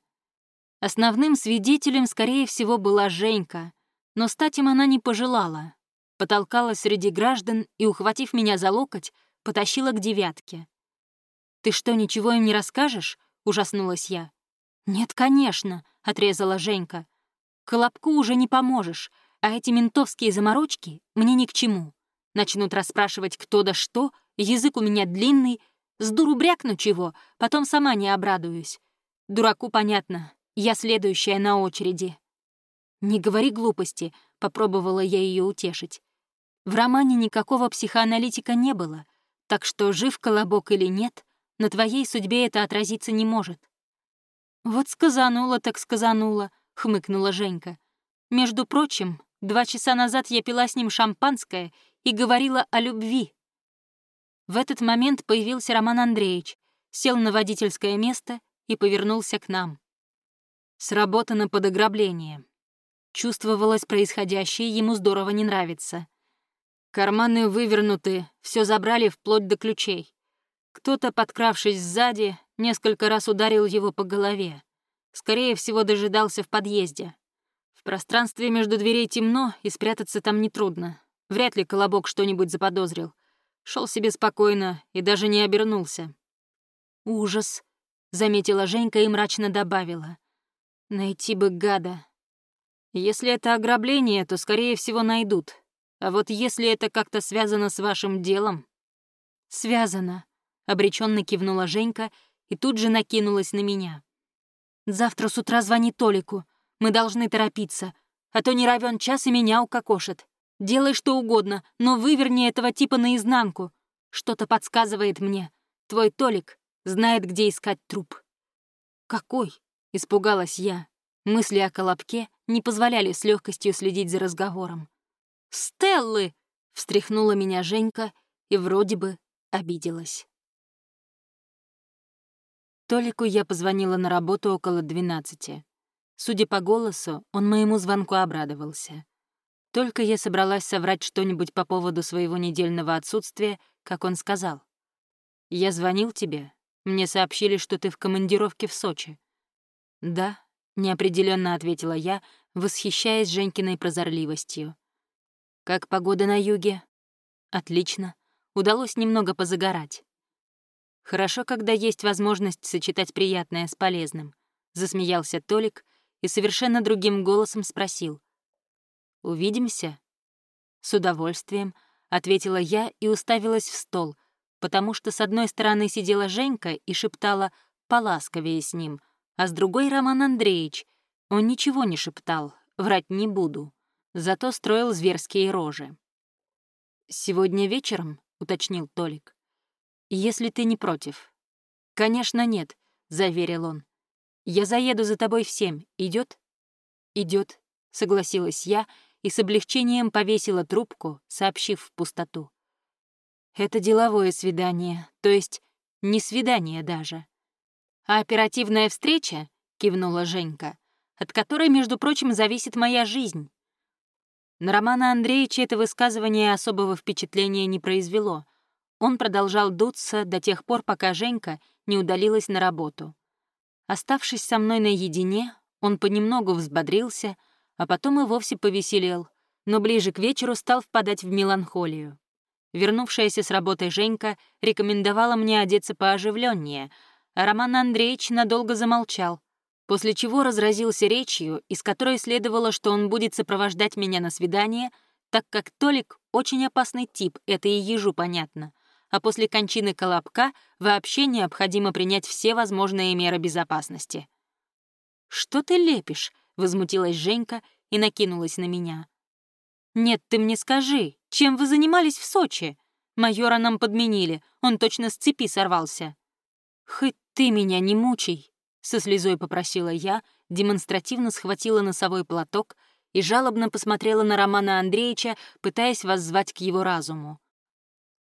Основным свидетелем, скорее всего, была Женька, но стать им она не пожелала. Потолкалась среди граждан и, ухватив меня за локоть, потащила к девятке. «Ты что, ничего им не расскажешь?» — ужаснулась я. «Нет, конечно», — отрезала Женька. «Колобку уже не поможешь, а эти ментовские заморочки мне ни к чему. Начнут расспрашивать кто да что, язык у меня длинный, с дуру брякну чего, потом сама не обрадуюсь. Дураку понятно, я следующая на очереди». «Не говори глупости», — попробовала я ее утешить. В романе никакого психоаналитика не было, так что жив колобок или нет, на твоей судьбе это отразиться не может. «Вот сказанула так сказанула», — хмыкнула Женька. «Между прочим, два часа назад я пила с ним шампанское и говорила о любви». В этот момент появился Роман Андреевич, сел на водительское место и повернулся к нам. Сработано под ограбление. Чувствовалось происходящее, ему здорово не нравится. Карманы вывернуты, все забрали вплоть до ключей. Кто-то, подкравшись сзади, несколько раз ударил его по голове. Скорее всего, дожидался в подъезде. В пространстве между дверей темно, и спрятаться там нетрудно. Вряд ли Колобок что-нибудь заподозрил. Шел себе спокойно и даже не обернулся. «Ужас», — заметила Женька и мрачно добавила. «Найти бы гада. Если это ограбление, то, скорее всего, найдут. А вот если это как-то связано с вашим делом...» «Связано», — обреченно кивнула Женька и тут же накинулась на меня. «Завтра с утра звони Толику. Мы должны торопиться, а то не равен час и меня укокошит. Делай что угодно, но выверни этого типа наизнанку. Что-то подсказывает мне. Твой Толик знает, где искать труп». «Какой?» — испугалась я. Мысли о Колобке не позволяли с легкостью следить за разговором. «Стеллы!» — встряхнула меня Женька и вроде бы обиделась. Толику я позвонила на работу около двенадцати. Судя по голосу, он моему звонку обрадовался. Только я собралась соврать что-нибудь по поводу своего недельного отсутствия, как он сказал. «Я звонил тебе. Мне сообщили, что ты в командировке в Сочи». «Да», — неопределенно ответила я, восхищаясь Женькиной прозорливостью. Как погода на юге? Отлично. Удалось немного позагорать. Хорошо, когда есть возможность сочетать приятное с полезным. Засмеялся Толик и совершенно другим голосом спросил. «Увидимся?» «С удовольствием», — ответила я и уставилась в стол, потому что с одной стороны сидела Женька и шептала «поласковее с ним», а с другой — Роман Андреевич. Он ничего не шептал, врать не буду зато строил зверские рожи. «Сегодня вечером?» — уточнил Толик. «Если ты не против». «Конечно, нет», — заверил он. «Я заеду за тобой в семь. Идет? Идет, согласилась я и с облегчением повесила трубку, сообщив в пустоту. «Это деловое свидание, то есть не свидание даже». «А оперативная встреча?» — кивнула Женька, «от которой, между прочим, зависит моя жизнь». На Романа Андреевича это высказывание особого впечатления не произвело. Он продолжал дуться до тех пор, пока Женька не удалилась на работу. Оставшись со мной наедине, он понемногу взбодрился, а потом и вовсе повеселел, но ближе к вечеру стал впадать в меланхолию. Вернувшаяся с работы Женька рекомендовала мне одеться пооживленнее, а Роман Андреевич надолго замолчал, после чего разразился речью, из которой следовало, что он будет сопровождать меня на свидание, так как Толик — очень опасный тип, это и ежу понятно — а после кончины Колобка вообще необходимо принять все возможные меры безопасности. «Что ты лепишь?» — возмутилась Женька и накинулась на меня. «Нет, ты мне скажи, чем вы занимались в Сочи? Майора нам подменили, он точно с цепи сорвался». «Хоть ты меня не мучай», — со слезой попросила я, демонстративно схватила носовой платок и жалобно посмотрела на Романа Андреевича, пытаясь воззвать к его разуму.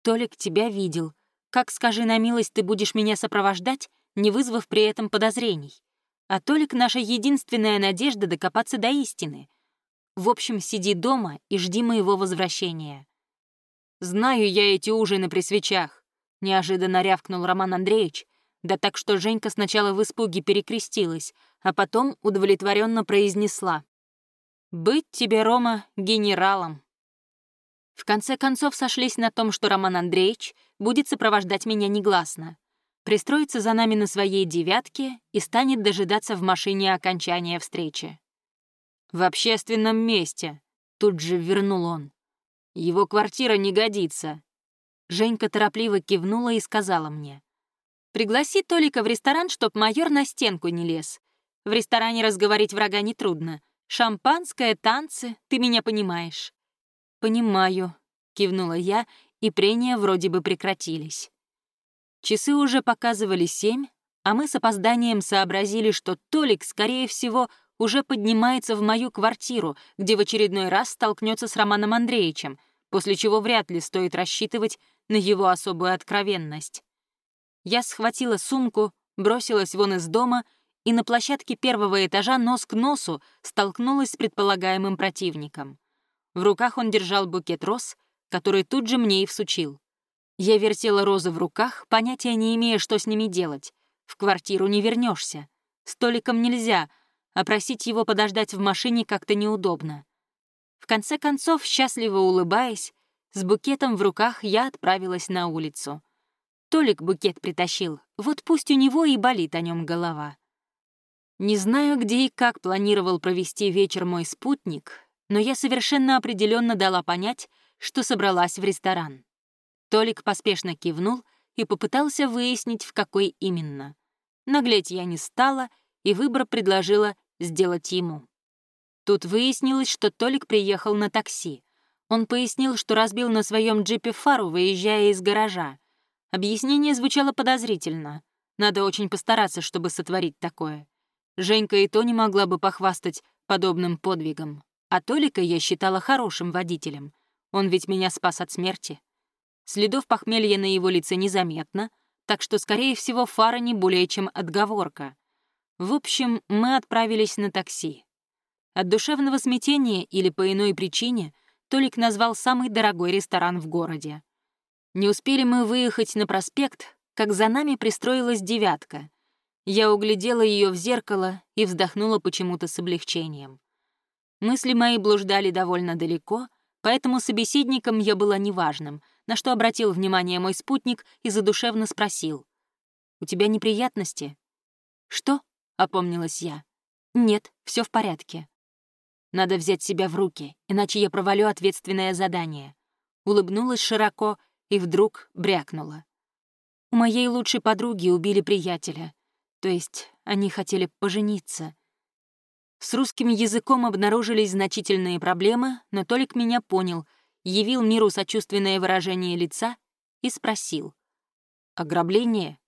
Толик тебя видел. Как, скажи на милость, ты будешь меня сопровождать, не вызвав при этом подозрений? А Толик — наша единственная надежда докопаться до истины. В общем, сиди дома и жди моего возвращения. «Знаю я эти ужины при свечах», — неожиданно рявкнул Роман Андреевич, да так что Женька сначала в испуге перекрестилась, а потом удовлетворенно произнесла. «Быть тебе, Рома, генералом». В конце концов сошлись на том, что Роман Андреевич будет сопровождать меня негласно, пристроится за нами на своей «девятке» и станет дожидаться в машине окончания встречи. «В общественном месте», — тут же вернул он. «Его квартира не годится». Женька торопливо кивнула и сказала мне. «Пригласи Толика в ресторан, чтоб майор на стенку не лез. В ресторане разговорить врага нетрудно. Шампанское, танцы, ты меня понимаешь». «Понимаю», — кивнула я, и прения вроде бы прекратились. Часы уже показывали семь, а мы с опозданием сообразили, что Толик, скорее всего, уже поднимается в мою квартиру, где в очередной раз столкнется с Романом Андреевичем, после чего вряд ли стоит рассчитывать на его особую откровенность. Я схватила сумку, бросилась вон из дома и на площадке первого этажа нос к носу столкнулась с предполагаемым противником. В руках он держал букет роз, который тут же мне и всучил. Я вертела розы в руках, понятия не имея, что с ними делать. В квартиру не вернешься. Столиком нельзя, а просить его подождать в машине как-то неудобно. В конце концов, счастливо улыбаясь, с букетом в руках я отправилась на улицу. Толик букет притащил, вот пусть у него и болит о нем голова. Не знаю, где и как планировал провести вечер мой спутник, но я совершенно определенно дала понять, что собралась в ресторан. Толик поспешно кивнул и попытался выяснить, в какой именно. Наглеть я не стала, и выбор предложила сделать ему. Тут выяснилось, что Толик приехал на такси. Он пояснил, что разбил на своем джипе фару, выезжая из гаража. Объяснение звучало подозрительно. Надо очень постараться, чтобы сотворить такое. Женька и то не могла бы похвастать подобным подвигом. А Толика я считала хорошим водителем. Он ведь меня спас от смерти. Следов похмелья на его лице незаметно, так что, скорее всего, фара не более чем отговорка. В общем, мы отправились на такси. От душевного смятения или по иной причине Толик назвал самый дорогой ресторан в городе. Не успели мы выехать на проспект, как за нами пристроилась девятка. Я углядела ее в зеркало и вздохнула почему-то с облегчением. Мысли мои блуждали довольно далеко, поэтому собеседником я была неважным, на что обратил внимание мой спутник и задушевно спросил. «У тебя неприятности?» «Что?» — опомнилась я. «Нет, все в порядке». «Надо взять себя в руки, иначе я провалю ответственное задание». Улыбнулась широко и вдруг брякнула. «У моей лучшей подруги убили приятеля. То есть они хотели пожениться. С русским языком обнаружились значительные проблемы, но Толик меня понял, явил миру сочувственное выражение лица и спросил. «Ограбление?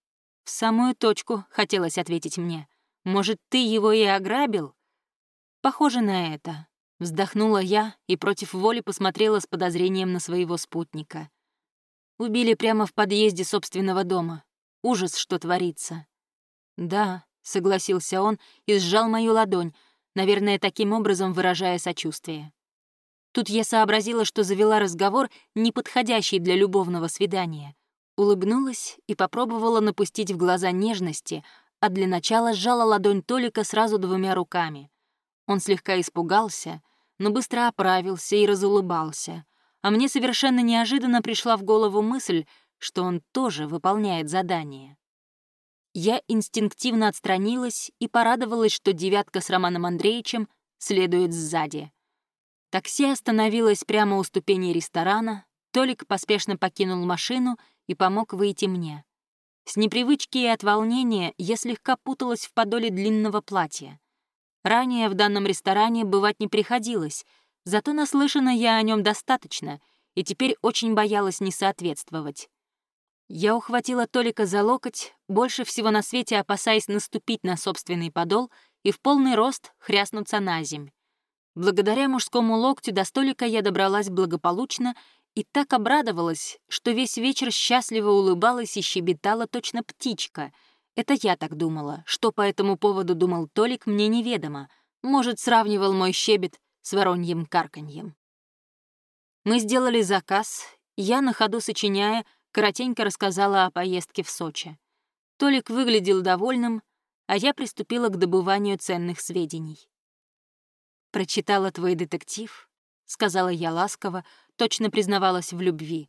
В самую точку хотелось ответить мне. Может, ты его и ограбил? Похоже на это. Вздохнула я и против воли посмотрела с подозрением на своего спутника. Убили прямо в подъезде собственного дома. Ужас, что творится. Да, согласился он и сжал мою ладонь, наверное, таким образом выражая сочувствие. Тут я сообразила, что завела разговор, неподходящий для любовного свидания. Улыбнулась и попробовала напустить в глаза нежности, а для начала сжала ладонь Толика сразу двумя руками. Он слегка испугался, но быстро оправился и разулыбался. А мне совершенно неожиданно пришла в голову мысль, что он тоже выполняет задание. Я инстинктивно отстранилась и порадовалась, что девятка с Романом Андреевичем следует сзади. Такси остановилось прямо у ступени ресторана, Толик поспешно покинул машину и помог выйти мне. С непривычки и от волнения я слегка путалась в подоле длинного платья. Ранее в данном ресторане бывать не приходилось, зато наслышана я о нем достаточно и теперь очень боялась не соответствовать. Я ухватила Толика за локоть, больше всего на свете опасаясь наступить на собственный подол и в полный рост хряснуться на земь. Благодаря мужскому локтю до столика я добралась благополучно и так обрадовалась, что весь вечер счастливо улыбалась и щебетала точно птичка. Это я так думала. Что по этому поводу думал Толик, мне неведомо. Может, сравнивал мой щебет с вороньим карканьем. Мы сделали заказ, я на ходу сочиняя, коротенько рассказала о поездке в Сочи. Толик выглядел довольным, а я приступила к добыванию ценных сведений. «Прочитала твой детектив», — сказала я ласково, точно признавалась в любви.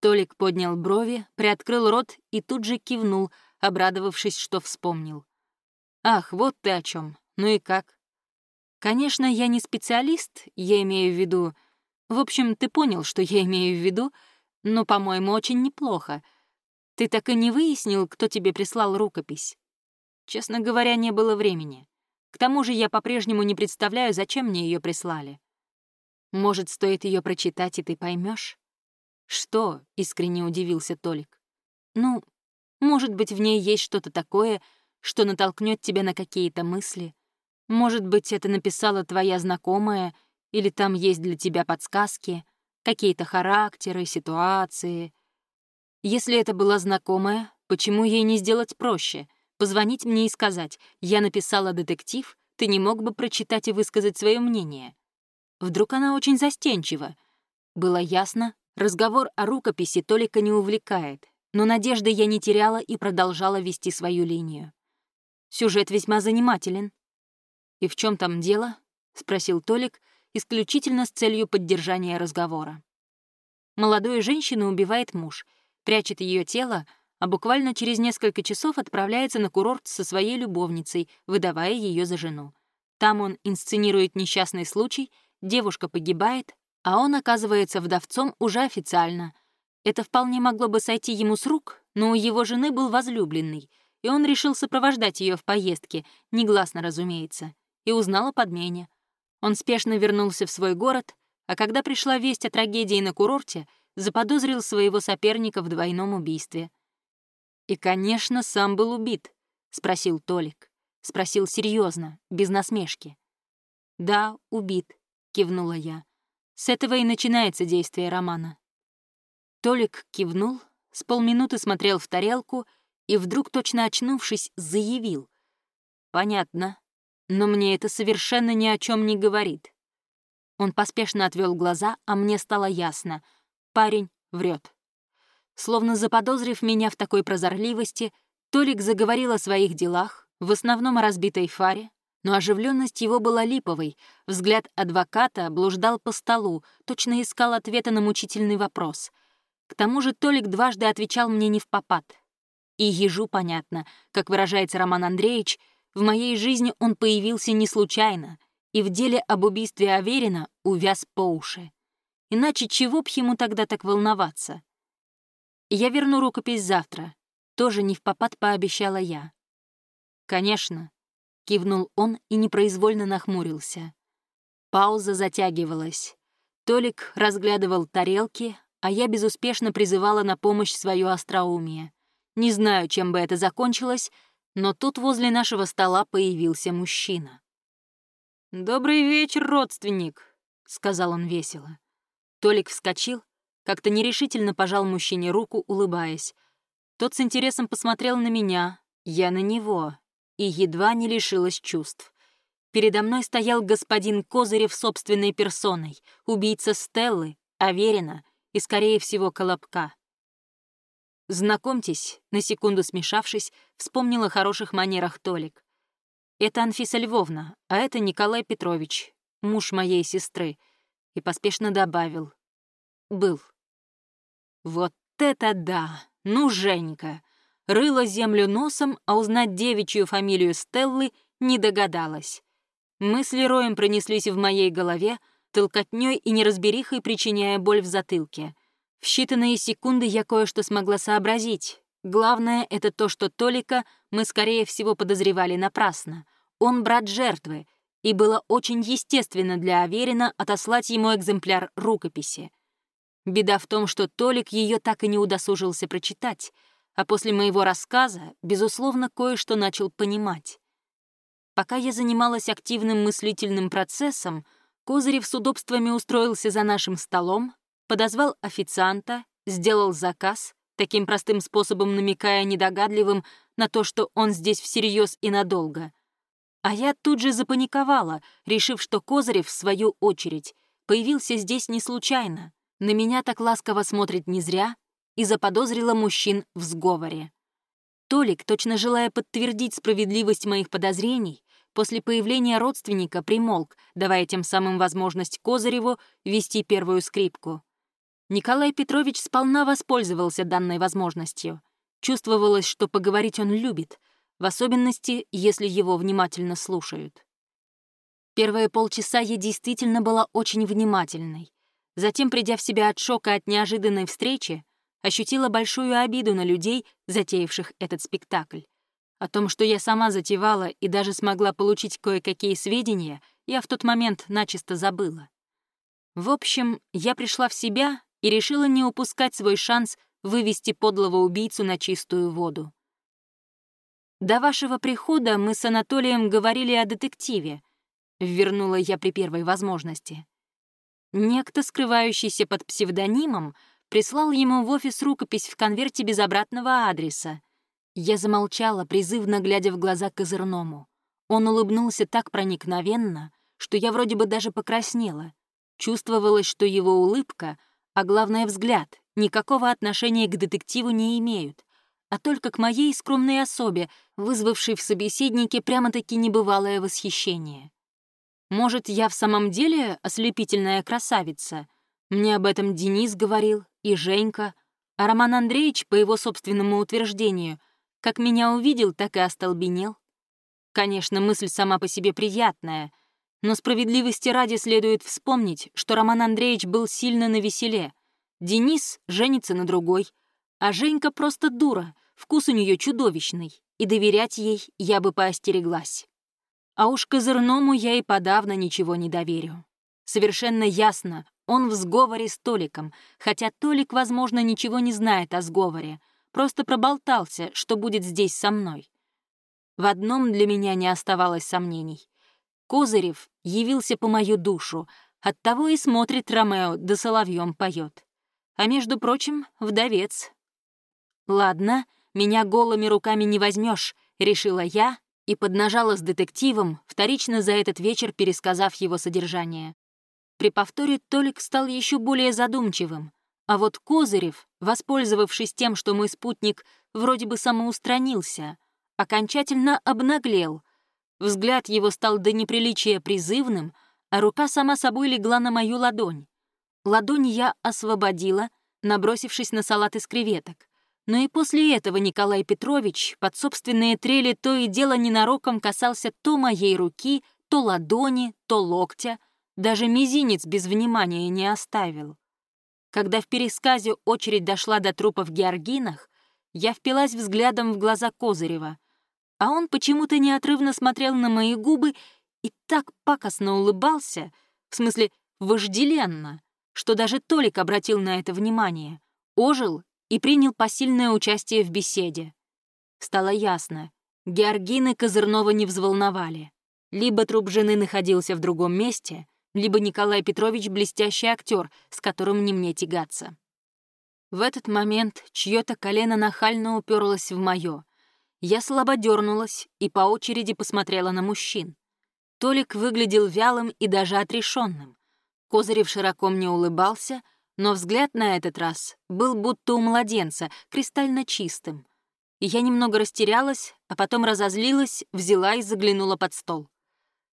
Толик поднял брови, приоткрыл рот и тут же кивнул, обрадовавшись, что вспомнил. «Ах, вот ты о чем. Ну и как?» «Конечно, я не специалист, я имею в виду... В общем, ты понял, что я имею в виду, но, по-моему, очень неплохо. Ты так и не выяснил, кто тебе прислал рукопись?» Честно говоря, не было времени. К тому же я по-прежнему не представляю, зачем мне ее прислали. Может, стоит ее прочитать, и ты поймешь? Что? искренне удивился Толик. Ну, может быть, в ней есть что-то такое, что натолкнет тебя на какие-то мысли. Может быть, это написала твоя знакомая, или там есть для тебя подсказки, какие-то характеры, ситуации. Если это была знакомая, почему ей не сделать проще — Позвонить мне и сказать, я написала детектив, ты не мог бы прочитать и высказать свое мнение. Вдруг она очень застенчива. Было ясно, разговор о рукописи Толика не увлекает, но надежды я не теряла и продолжала вести свою линию. Сюжет весьма занимателен. «И в чем там дело?» — спросил Толик, исключительно с целью поддержания разговора. Молодую женщину убивает муж, прячет ее тело, а буквально через несколько часов отправляется на курорт со своей любовницей, выдавая ее за жену. Там он инсценирует несчастный случай, девушка погибает, а он оказывается вдовцом уже официально. Это вполне могло бы сойти ему с рук, но у его жены был возлюбленный, и он решил сопровождать ее в поездке, негласно, разумеется, и узнал о подмене. Он спешно вернулся в свой город, а когда пришла весть о трагедии на курорте, заподозрил своего соперника в двойном убийстве — «И, конечно, сам был убит», — спросил Толик. Спросил серьезно, без насмешки. «Да, убит», — кивнула я. «С этого и начинается действие романа». Толик кивнул, с полминуты смотрел в тарелку и вдруг, точно очнувшись, заявил. «Понятно, но мне это совершенно ни о чем не говорит». Он поспешно отвел глаза, а мне стало ясно. Парень врет. Словно заподозрив меня в такой прозорливости, Толик заговорил о своих делах, в основном о разбитой фаре, но оживленность его была липовой, взгляд адвоката блуждал по столу, точно искал ответа на мучительный вопрос. К тому же Толик дважды отвечал мне не в попад. И ежу понятно, как выражается Роман Андреевич, в моей жизни он появился не случайно, и в деле об убийстве Аверина увяз по уши. Иначе чего б ему тогда так волноваться? Я верну рукопись завтра. Тоже не в попад пообещала я. Конечно, кивнул он и непроизвольно нахмурился. Пауза затягивалась. Толик разглядывал тарелки, а я безуспешно призывала на помощь свое остроумие. Не знаю, чем бы это закончилось, но тут возле нашего стола появился мужчина. «Добрый вечер, родственник», — сказал он весело. Толик вскочил, как-то нерешительно пожал мужчине руку, улыбаясь. Тот с интересом посмотрел на меня, я на него, и едва не лишилась чувств. Передо мной стоял господин Козырев собственной персоной, убийца Стеллы, Аверина и, скорее всего, Колобка. «Знакомьтесь», — на секунду смешавшись, вспомнила о хороших манерах Толик. «Это Анфиса Львовна, а это Николай Петрович, муж моей сестры», и поспешно добавил. «Был». «Вот это да! Ну, Женька!» Рыла землю носом, а узнать девичью фамилию Стеллы не догадалась. Мысли роем пронеслись в моей голове, толкотнёй и неразберихой причиняя боль в затылке — в считанные секунды я кое-что смогла сообразить. Главное — это то, что Толика мы, скорее всего, подозревали напрасно. Он брат жертвы, и было очень естественно для Аверина отослать ему экземпляр рукописи. Беда в том, что Толик ее так и не удосужился прочитать, а после моего рассказа, безусловно, кое-что начал понимать. Пока я занималась активным мыслительным процессом, Козырев с удобствами устроился за нашим столом, подозвал официанта, сделал заказ, таким простым способом намекая недогадливым на то, что он здесь всерьез и надолго. А я тут же запаниковала, решив, что Козырев, в свою очередь, появился здесь не случайно. На меня так ласково смотрит не зря и заподозрила мужчин в сговоре. Толик, точно желая подтвердить справедливость моих подозрений, после появления родственника примолк, давая тем самым возможность Козыреву вести первую скрипку. Николай Петрович сполна воспользовался данной возможностью. Чувствовалось, что поговорить он любит, в особенности, если его внимательно слушают. Первые полчаса я действительно была очень внимательной. Затем, придя в себя от шока от неожиданной встречи, ощутила большую обиду на людей, затеявших этот спектакль. О том, что я сама затевала и даже смогла получить кое-какие сведения, я в тот момент начисто забыла. В общем, я пришла в себя и решила не упускать свой шанс вывести подлого убийцу на чистую воду. «До вашего прихода мы с Анатолием говорили о детективе», — вернула я при первой возможности. Некто, скрывающийся под псевдонимом, прислал ему в офис рукопись в конверте без обратного адреса. Я замолчала, призывно глядя в глаза Козырному. Он улыбнулся так проникновенно, что я вроде бы даже покраснела. Чувствовалось, что его улыбка — а главное — взгляд, никакого отношения к детективу не имеют, а только к моей скромной особе, вызвавшей в собеседнике прямо-таки небывалое восхищение. Может, я в самом деле ослепительная красавица? Мне об этом Денис говорил, и Женька, а Роман Андреевич, по его собственному утверждению, как меня увидел, так и остолбенел. Конечно, мысль сама по себе приятная — но справедливости ради следует вспомнить, что Роман Андреевич был сильно навеселе. Денис женится на другой, а Женька просто дура, вкус у нее чудовищный, и доверять ей я бы поостереглась. А уж козырному я и подавно ничего не доверю. Совершенно ясно, он в сговоре с Толиком, хотя Толик, возможно, ничего не знает о сговоре, просто проболтался, что будет здесь со мной. В одном для меня не оставалось сомнений. Козырев явился по мою душу, оттого и смотрит Ромео, да соловьем поет. А между прочим, вдовец. «Ладно, меня голыми руками не возьмешь, решила я и поднажала с детективом, вторично за этот вечер пересказав его содержание. При повторе Толик стал еще более задумчивым, а вот Козырев, воспользовавшись тем, что мой спутник вроде бы самоустранился, окончательно обнаглел — Взгляд его стал до неприличия призывным, а рука сама собой легла на мою ладонь. Ладонь я освободила, набросившись на салат из креветок. Но и после этого Николай Петрович под собственные трели то и дело ненароком касался то моей руки, то ладони, то локтя, даже мизинец без внимания не оставил. Когда в пересказе очередь дошла до трупа в Георгинах, я впилась взглядом в глаза Козырева а он почему-то неотрывно смотрел на мои губы и так пакостно улыбался, в смысле вожделенно, что даже Толик обратил на это внимание, ожил и принял посильное участие в беседе. Стало ясно, Георгины Козырнова не взволновали. Либо труп жены находился в другом месте, либо Николай Петрович — блестящий актер, с которым не мне тягаться. В этот момент чье-то колено нахально уперлось в мое. Я слабо дернулась и по очереди посмотрела на мужчин. Толик выглядел вялым и даже отрешенным. Козырев широко мне улыбался, но взгляд на этот раз был будто у младенца, кристально чистым. Я немного растерялась, а потом разозлилась, взяла и заглянула под стол.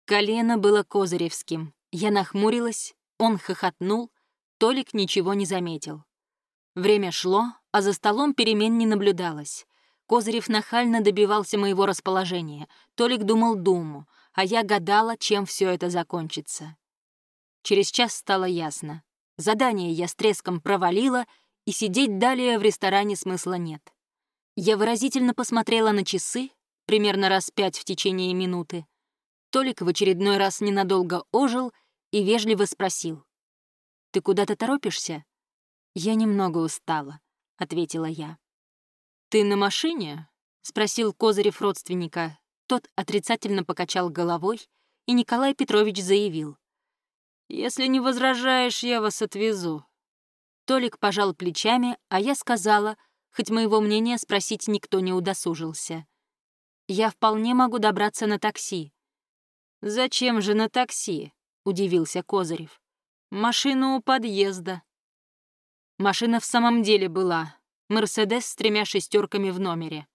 Колено было козыревским. Я нахмурилась, он хохотнул, Толик ничего не заметил. Время шло, а за столом перемен не наблюдалось. Козырев нахально добивался моего расположения. Толик думал думу, а я гадала, чем все это закончится. Через час стало ясно. Задание я с треском провалила, и сидеть далее в ресторане смысла нет. Я выразительно посмотрела на часы, примерно раз пять в течение минуты. Толик в очередной раз ненадолго ожил и вежливо спросил. «Ты куда-то торопишься?» «Я немного устала», — ответила я. «Ты на машине?» — спросил Козырев родственника. Тот отрицательно покачал головой, и Николай Петрович заявил. «Если не возражаешь, я вас отвезу». Толик пожал плечами, а я сказала — хоть моего мнения спросить никто не удосужился. «Я вполне могу добраться на такси». «Зачем же на такси?» — удивился Козырев. «Машина у подъезда». Машина в самом деле была. «Мерседес» с тремя шестерками в номере.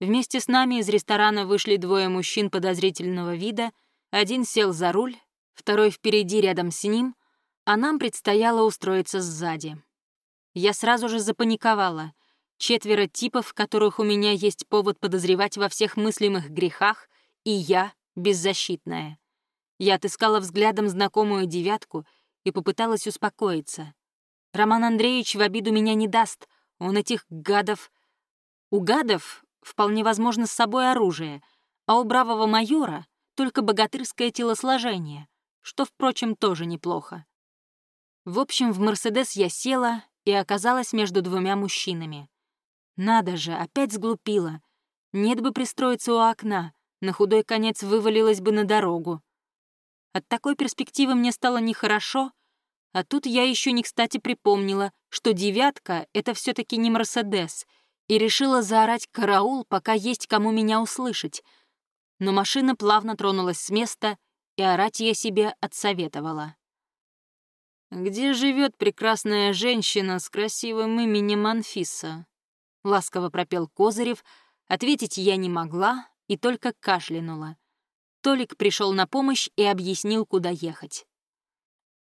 Вместе с нами из ресторана вышли двое мужчин подозрительного вида, один сел за руль, второй впереди рядом с ним, а нам предстояло устроиться сзади. Я сразу же запаниковала. Четверо типов, которых у меня есть повод подозревать во всех мыслимых грехах, и я беззащитная. Я отыскала взглядом знакомую девятку и попыталась успокоиться. Роман Андреевич в обиду меня не даст, он этих гадов... У гадов вполне возможно с собой оружие, а у бравого майора только богатырское телосложение, что, впрочем, тоже неплохо. В общем, в «Мерседес» я села и оказалась между двумя мужчинами. Надо же, опять сглупила. Нет бы пристроиться у окна, на худой конец вывалилась бы на дорогу. От такой перспективы мне стало нехорошо, а тут я еще не кстати припомнила, что «девятка» — это все таки не «Мерседес», и решила заорать «караул», пока есть кому меня услышать. Но машина плавно тронулась с места, и орать я себе отсоветовала. «Где живет прекрасная женщина с красивым именем Анфиса?» — ласково пропел Козырев. Ответить я не могла и только кашлянула. Толик пришел на помощь и объяснил, куда ехать.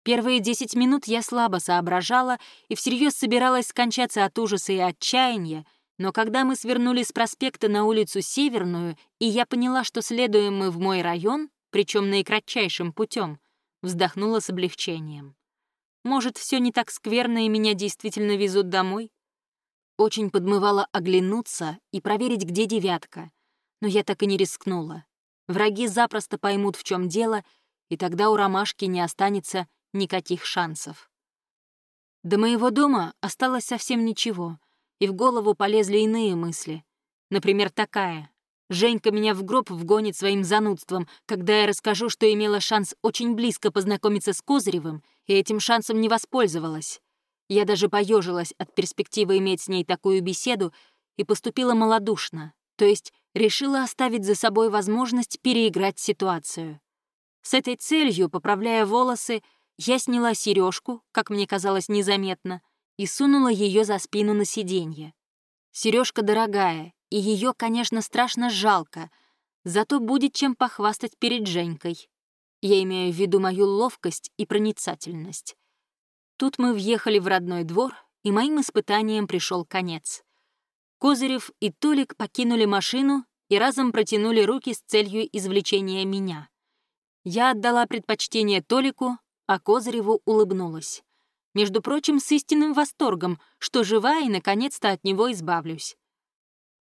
Первые десять минут я слабо соображала и всерьез собиралась скончаться от ужаса и отчаяния, но когда мы свернули с проспекта на улицу Северную, и я поняла, что следуем мы в мой район, причем наикратчайшим путем, вздохнула с облегчением. Может, все не так скверно, и меня действительно везут домой? Очень подмывала оглянуться и проверить, где девятка, но я так и не рискнула. Враги запросто поймут, в чем дело, и тогда у ромашки не останется никаких шансов. До моего дома осталось совсем ничего, и в голову полезли иные мысли. Например, такая. Женька меня в гроб вгонит своим занудством, когда я расскажу, что имела шанс очень близко познакомиться с Козыревым, и этим шансом не воспользовалась. Я даже поежилась от перспективы иметь с ней такую беседу и поступила малодушно, то есть решила оставить за собой возможность переиграть ситуацию. С этой целью, поправляя волосы, я сняла сережку, как мне казалось незаметно, и сунула ее за спину на сиденье. Сережка дорогая, и ее, конечно, страшно жалко, зато будет чем похвастать перед Женькой. Я имею в виду мою ловкость и проницательность. Тут мы въехали в родной двор, и моим испытаниям пришел конец. Козырев и Толик покинули машину и разом протянули руки с целью извлечения меня. Я отдала предпочтение Толику, а Козыреву улыбнулась. Между прочим, с истинным восторгом, что жива и, наконец-то, от него избавлюсь.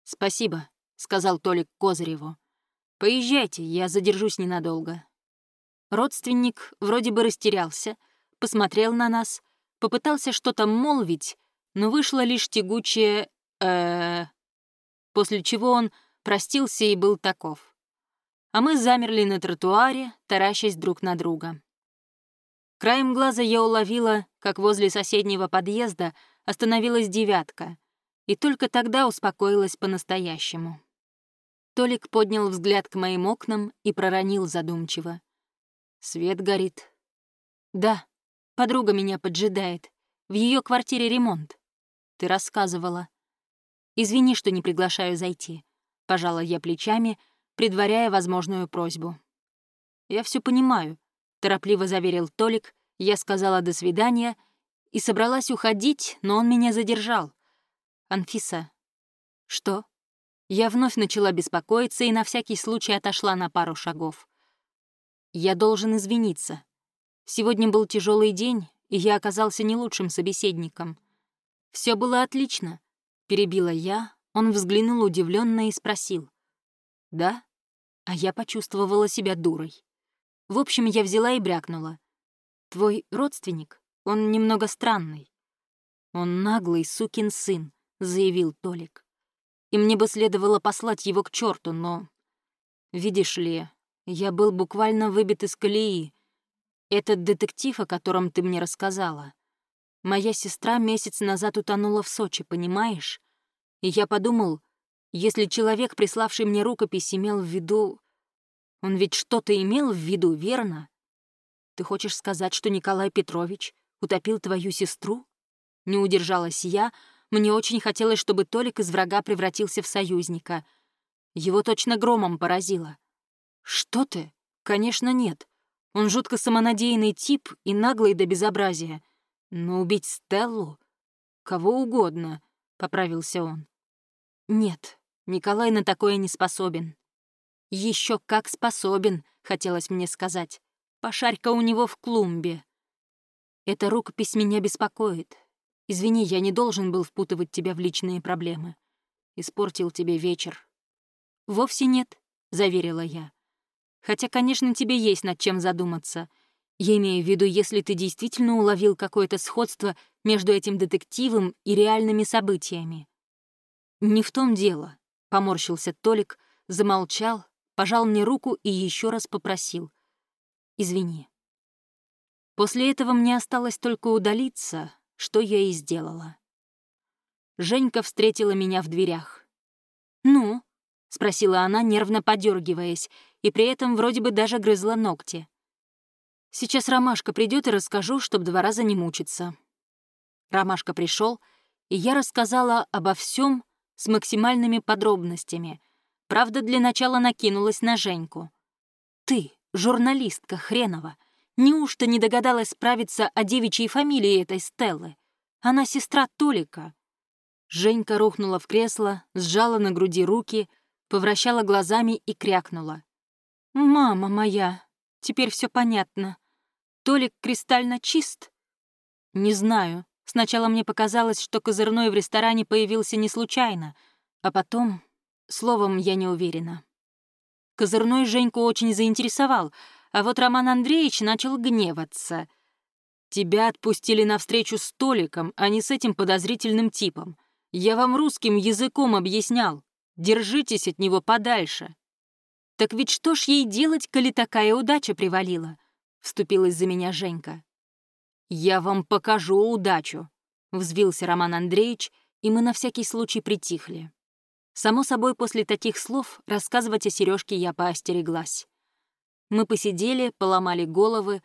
«Спасибо», — сказал Толик Козыреву. «Поезжайте, я задержусь ненадолго». Родственник вроде бы растерялся — посмотрел на нас, попытался что-то молвить, но вышло лишь тягучее э после чего он простился и был таков. А мы замерли на тротуаре, таращась друг на друга. Краем глаза я уловила, как возле соседнего подъезда остановилась девятка, и только тогда успокоилась по-настоящему. Толик поднял взгляд к моим окнам и проронил задумчиво. «Свет горит». «Да, подруга меня поджидает. В ее квартире ремонт. Ты рассказывала. Извини, что не приглашаю зайти». Пожала я плечами, предваряя возможную просьбу. «Я все понимаю», — торопливо заверил Толик. Я сказала «до свидания» и собралась уходить, но он меня задержал. «Анфиса». «Что?» Я вновь начала беспокоиться и на всякий случай отошла на пару шагов. «Я должен извиниться. Сегодня был тяжелый день, и я оказался не лучшим собеседником. Все было отлично», — перебила я, он взглянул удивленно и спросил. «Да?» А я почувствовала себя дурой. В общем, я взяла и брякнула. «Твой родственник, он немного странный». «Он наглый сукин сын», — заявил Толик и мне бы следовало послать его к черту, но... Видишь ли, я был буквально выбит из колеи. Этот детектив, о котором ты мне рассказала. Моя сестра месяц назад утонула в Сочи, понимаешь? И я подумал, если человек, приславший мне рукопись, имел в виду... Он ведь что-то имел в виду, верно? Ты хочешь сказать, что Николай Петрович утопил твою сестру? Не удержалась я, — мне очень хотелось, чтобы Толик из врага превратился в союзника. Его точно громом поразило. «Что ты? Конечно, нет. Он жутко самонадеянный тип и наглый до безобразия. Но убить Стеллу? Кого угодно», — поправился он. «Нет, Николай на такое не способен». Еще как способен», — хотелось мне сказать. «Пошарь-ка у него в клумбе». Эта рукопись меня беспокоит. Извини, я не должен был впутывать тебя в личные проблемы. Испортил тебе вечер». «Вовсе нет», — заверила я. «Хотя, конечно, тебе есть над чем задуматься. Я имею в виду, если ты действительно уловил какое-то сходство между этим детективом и реальными событиями». «Не в том дело», — поморщился Толик, замолчал, пожал мне руку и еще раз попросил. «Извини». После этого мне осталось только удалиться, что я и сделала. Женька встретила меня в дверях. «Ну?» — спросила она, нервно подергиваясь, и при этом вроде бы даже грызла ногти. «Сейчас Ромашка придет и расскажу, чтоб два раза не мучиться». Ромашка пришел, и я рассказала обо всем с максимальными подробностями. Правда, для начала накинулась на Женьку. «Ты, журналистка хренова, Неужто не догадалась справиться о девичьей фамилии этой Стеллы? Она сестра Толика. Женька рухнула в кресло, сжала на груди руки, повращала глазами и крякнула. «Мама моя, теперь все понятно. Толик кристально чист?» «Не знаю. Сначала мне показалось, что козырной в ресторане появился не случайно, а потом... Словом, я не уверена». Козырной Женьку очень заинтересовал — а вот Роман Андреевич начал гневаться. «Тебя отпустили навстречу с Толиком, а не с этим подозрительным типом. Я вам русским языком объяснял. Держитесь от него подальше». «Так ведь что ж ей делать, коли такая удача привалила?» — вступилась за меня Женька. «Я вам покажу удачу», — взвился Роман Андреевич, и мы на всякий случай притихли. Само собой, после таких слов рассказывать о сережке я поостереглась. Мы посидели, поломали головы,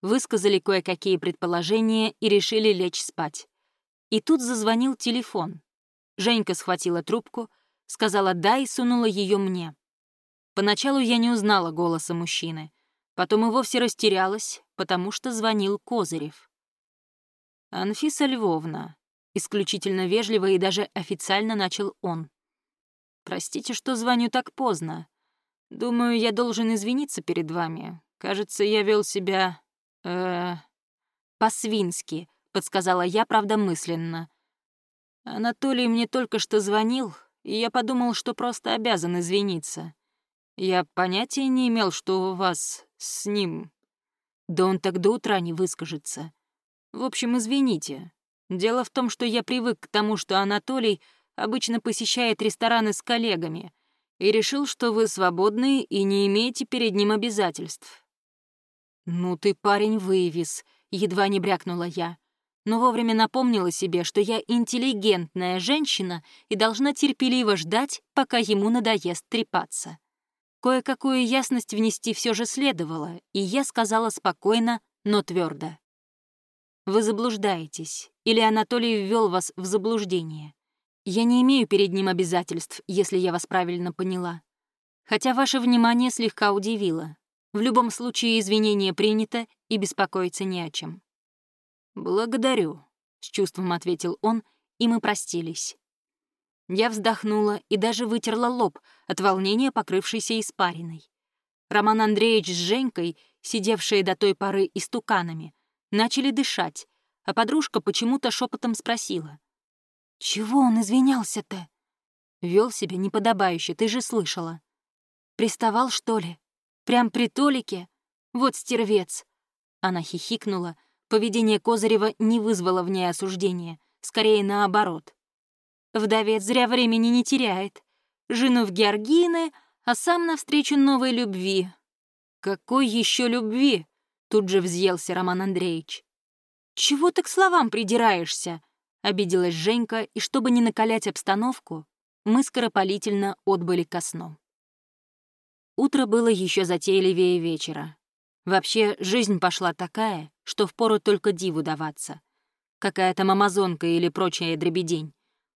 высказали кое-какие предположения и решили лечь спать. И тут зазвонил телефон. Женька схватила трубку, сказала «да» и сунула ее мне. Поначалу я не узнала голоса мужчины, потом и вовсе растерялась, потому что звонил Козырев. «Анфиса Львовна», — исключительно вежливо и даже официально начал он. «Простите, что звоню так поздно. Думаю, я должен извиниться перед вами. Кажется, я вел себя... э по-свински», — подсказала я, правда, мысленно. Анатолий мне только что звонил, и я подумал, что просто обязан извиниться. Я понятия не имел, что у вас с ним... Да он так до утра не выскажется. В общем, извините. Дело в том, что я привык к тому, что Анатолий обычно посещает рестораны с коллегами, и решил, что вы свободны и не имеете перед ним обязательств». «Ну ты, парень, вывез», — едва не брякнула я. Но вовремя напомнила себе, что я интеллигентная женщина и должна терпеливо ждать, пока ему надоест трепаться. Кое-какую ясность внести все же следовало, и я сказала спокойно, но твердо. «Вы заблуждаетесь, или Анатолий ввел вас в заблуждение. Я не имею перед ним обязательств, если я вас правильно поняла. Хотя ваше внимание слегка удивило. В любом случае извинение принято, и беспокоиться не о чем. «Благодарю», — с чувством ответил он, и мы простились. Я вздохнула и даже вытерла лоб от волнения, покрывшейся испариной. Роман Андреевич с Женькой, сидевшие до той поры истуканами, начали дышать, а подружка почему-то шепотом спросила. «Чего он извинялся-то?» Вел себя неподобающе, ты же слышала. «Приставал, что ли? Прям при Толике? Вот стервец!» Она хихикнула. Поведение Козырева не вызвало в ней осуждения, скорее наоборот. Вдовец зря времени не теряет. Жену в Георгины, а сам навстречу новой любви. «Какой еще любви?» — тут же взъелся Роман Андреевич. «Чего ты к словам придираешься?» — обиделась Женька, и чтобы не накалять обстановку, мы скоропалительно отбыли ко сну. Утро было еще затейливее вечера. Вообще, жизнь пошла такая, что впору только диву даваться. Какая там амазонка или прочая дребедень.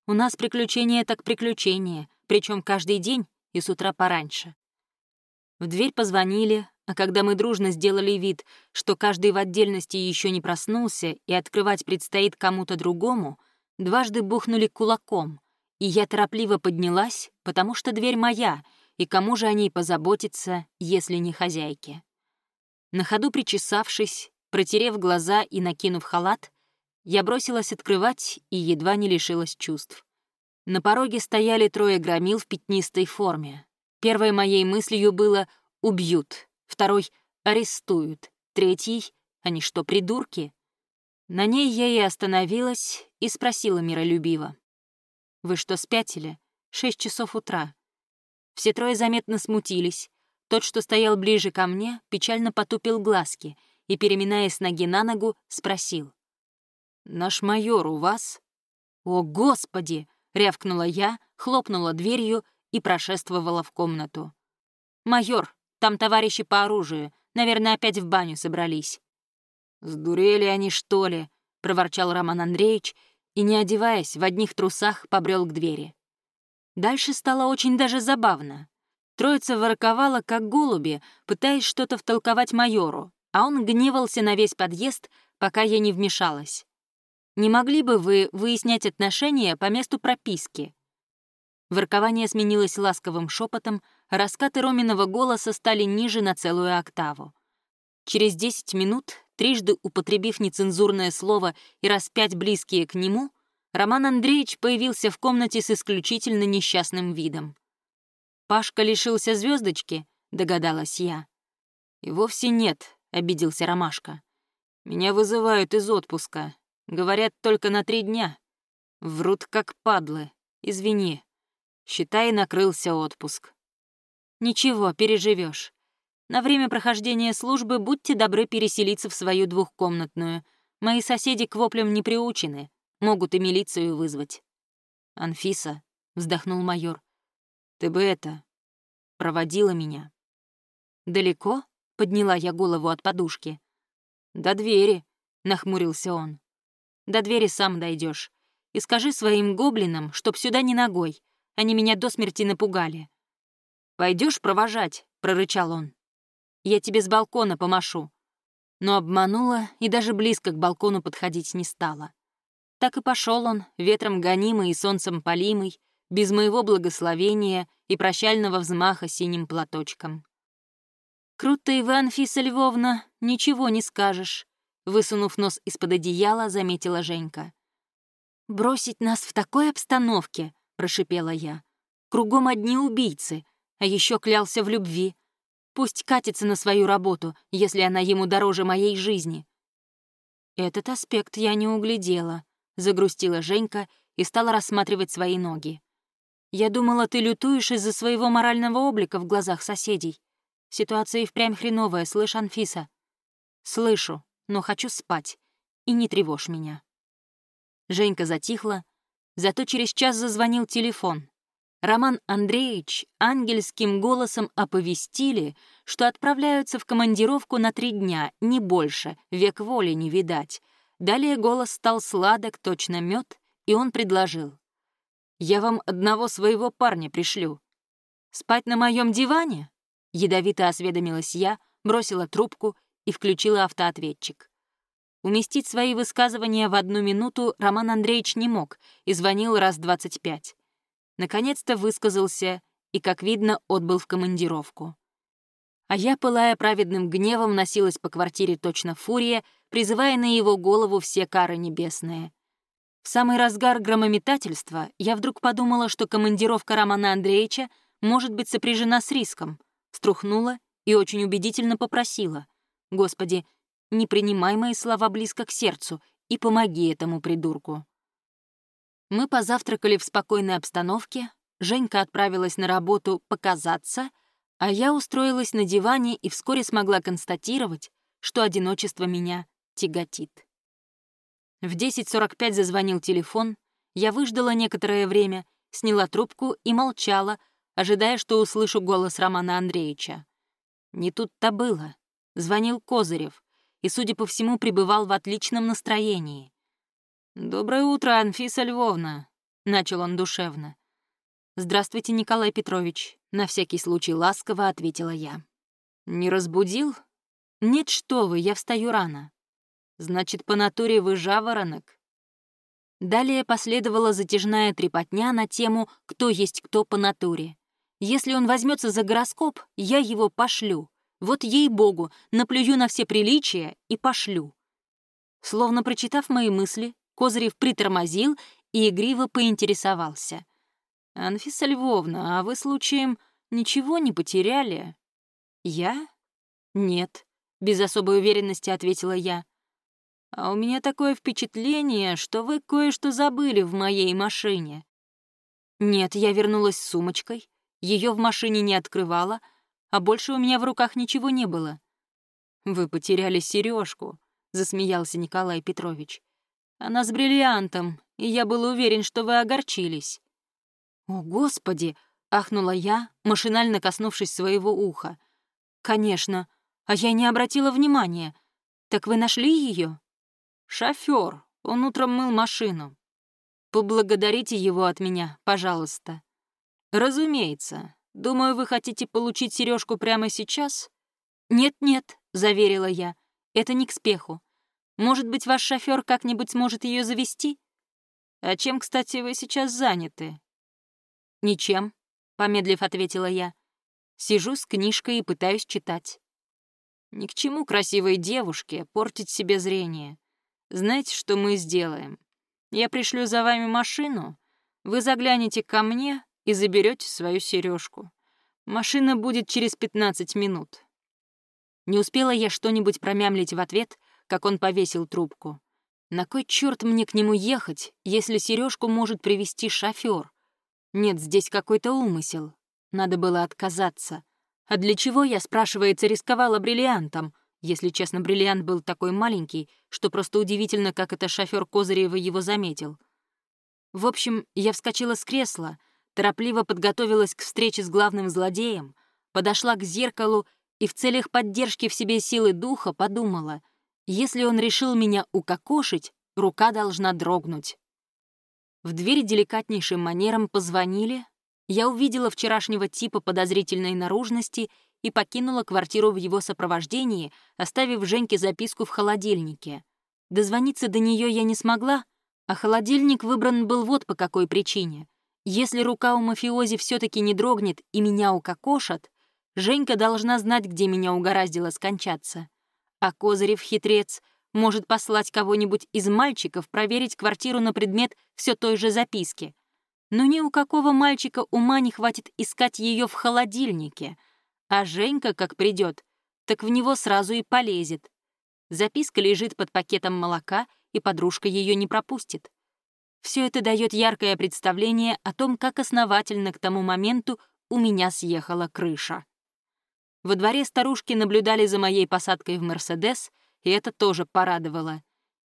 У нас приключения так приключения, причем каждый день и с утра пораньше. В дверь позвонили, а когда мы дружно сделали вид, что каждый в отдельности еще не проснулся и открывать предстоит кому-то другому, дважды бухнули кулаком, и я торопливо поднялась, потому что дверь моя, и кому же о ней позаботиться, если не хозяйке. На ходу причесавшись, протерев глаза и накинув халат, я бросилась открывать и едва не лишилась чувств. На пороге стояли трое громил в пятнистой форме. Первой моей мыслью было «убьют», Второй — арестуют. Третий — они что, придурки? На ней я и остановилась и спросила миролюбиво. «Вы что, спятили? Шесть часов утра». Все трое заметно смутились. Тот, что стоял ближе ко мне, печально потупил глазки и, переминаясь ноги на ногу, спросил. «Наш майор у вас?» «О, Господи!» — рявкнула я, хлопнула дверью и прошествовала в комнату. «Майор, там товарищи по оружию. Наверное, опять в баню собрались». «Сдурели они, что ли?» — проворчал Роман Андреевич и, не одеваясь, в одних трусах побрел к двери. Дальше стало очень даже забавно. Троица ворковала, как голуби, пытаясь что-то втолковать майору, а он гневался на весь подъезд, пока я не вмешалась. «Не могли бы вы выяснять отношения по месту прописки?» Воркование сменилось ласковым шепотом, раскаты Роминого голоса стали ниже на целую октаву. Через 10 минут, трижды употребив нецензурное слово и раз пять близкие к нему, Роман Андреевич появился в комнате с исключительно несчастным видом. «Пашка лишился звездочки, догадалась я. «И вовсе нет», — обиделся Ромашка. «Меня вызывают из отпуска. Говорят, только на три дня. Врут как падлы. Извини. Считай, накрылся отпуск. Ничего, переживешь. На время прохождения службы будьте добры переселиться в свою двухкомнатную. Мои соседи к воплям не приучены, могут и милицию вызвать. «Анфиса», — вздохнул майор, — «ты бы это... проводила меня». «Далеко?» — подняла я голову от подушки. «До двери», — нахмурился он. «До двери сам дойдешь. И скажи своим гоблинам, чтоб сюда не ногой. Они меня до смерти напугали. Пойдешь провожать?» — прорычал он. «Я тебе с балкона помашу». Но обманула и даже близко к балкону подходить не стала. Так и пошел он, ветром гонимый и солнцем полимый, без моего благословения и прощального взмаха синим платочком. «Круто, Иван Фиса Львовна, ничего не скажешь», — высунув нос из-под одеяла, заметила Женька. «Бросить нас в такой обстановке», — прошипела я. «Кругом одни убийцы, а еще клялся в любви. Пусть катится на свою работу, если она ему дороже моей жизни. Этот аспект я не углядела. — загрустила Женька и стала рассматривать свои ноги. «Я думала, ты лютуешь из-за своего морального облика в глазах соседей. Ситуация и впрямь хреновая, слышь, Анфиса?» «Слышу, но хочу спать. И не тревожь меня». Женька затихла, зато через час зазвонил телефон. Роман Андреевич ангельским голосом оповестили, что отправляются в командировку на три дня, не больше, век воли не видать. Далее голос стал сладок, точно мед, и он предложил. «Я вам одного своего парня пришлю». «Спать на моем диване?» Ядовито осведомилась я, бросила трубку и включила автоответчик. Уместить свои высказывания в одну минуту Роман Андреевич не мог и звонил раз двадцать пять. Наконец-то высказался и, как видно, отбыл в командировку. А я, пылая праведным гневом, носилась по квартире точно фурия, призывая на его голову все кары небесные. В самый разгар громометательства я вдруг подумала, что командировка Романа Андреевича может быть сопряжена с риском, струхнула и очень убедительно попросила. «Господи, не принимай мои слова близко к сердцу и помоги этому придурку». Мы позавтракали в спокойной обстановке, Женька отправилась на работу показаться, а я устроилась на диване и вскоре смогла констатировать, что одиночество меня тяготит. В 10.45 зазвонил телефон, я выждала некоторое время, сняла трубку и молчала, ожидая, что услышу голос Романа Андреевича. Не тут-то было. Звонил Козырев и, судя по всему, пребывал в отличном настроении. «Доброе утро, Анфиса Львовна», — начал он душевно. «Здравствуйте, Николай Петрович», — на всякий случай ласково ответила я. «Не разбудил?» «Нет, что вы, я встаю рано». «Значит, по натуре вы жаворонок?» Далее последовала затяжная трепотня на тему «Кто есть кто по натуре?». Если он возьмется за гороскоп, я его пошлю. Вот ей-богу, наплюю на все приличия и пошлю. Словно прочитав мои мысли, Козырев притормозил и игриво поинтересовался. «Анфиса Львовна, а вы, случаем, ничего не потеряли?» «Я? Нет», — без особой уверенности ответила я. «А у меня такое впечатление, что вы кое-что забыли в моей машине». «Нет, я вернулась с сумочкой, ее в машине не открывала, а больше у меня в руках ничего не было». «Вы потеряли сережку, засмеялся Николай Петрович. Она с бриллиантом, и я был уверен, что вы огорчились». «О, Господи!» — ахнула я, машинально коснувшись своего уха. «Конечно. А я не обратила внимания. Так вы нашли ее? «Шофер. Он утром мыл машину. Поблагодарите его от меня, пожалуйста». «Разумеется. Думаю, вы хотите получить сережку прямо сейчас?» «Нет-нет», — заверила я. «Это не к спеху. Может быть, ваш шофер как-нибудь сможет ее завести? А чем, кстати, вы сейчас заняты? Ничем, помедлив ответила я. Сижу с книжкой и пытаюсь читать. Ни к чему красивой девушке портить себе зрение. Знаете, что мы сделаем? Я пришлю за вами машину, вы заглянете ко мне и заберете свою сережку. Машина будет через 15 минут. Не успела я что-нибудь промямлить в ответ, как он повесил трубку. На кой черт мне к нему ехать, если сережку может привести шофер? Нет, здесь какой-то умысел. Надо было отказаться. А для чего я, спрашивается, рисковала бриллиантом? Если честно, бриллиант был такой маленький, что просто удивительно, как это шофер Козырева его заметил. В общем, я вскочила с кресла, торопливо подготовилась к встрече с главным злодеем, подошла к зеркалу и в целях поддержки в себе силы духа подумала — если он решил меня укокошить, рука должна дрогнуть. В дверь деликатнейшим манером позвонили. Я увидела вчерашнего типа подозрительной наружности и покинула квартиру в его сопровождении, оставив Женьке записку в холодильнике. Дозвониться до нее я не смогла, а холодильник выбран был вот по какой причине. Если рука у мафиози все таки не дрогнет и меня укокошат, Женька должна знать, где меня угораздило скончаться. А Козырев хитрец может послать кого-нибудь из мальчиков проверить квартиру на предмет все той же записки. Но ни у какого мальчика ума не хватит искать ее в холодильнике. А Женька, как придет, так в него сразу и полезет. Записка лежит под пакетом молока, и подружка ее не пропустит. Все это дает яркое представление о том, как основательно к тому моменту у меня съехала крыша. Во дворе старушки наблюдали за моей посадкой в «Мерседес», и это тоже порадовало.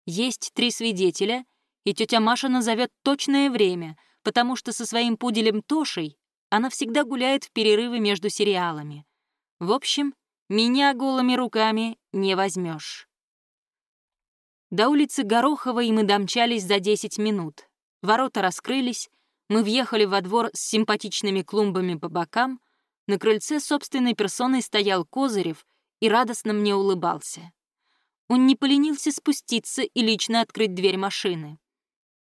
Есть три свидетеля, и тетя Маша назовет точное время, потому что со своим пуделем Тошей она всегда гуляет в перерывы между сериалами. В общем, меня голыми руками не возьмешь. До улицы Гороховой мы домчались за 10 минут. Ворота раскрылись, мы въехали во двор с симпатичными клумбами по бокам, на крыльце собственной персоной стоял Козырев и радостно мне улыбался. Он не поленился спуститься и лично открыть дверь машины.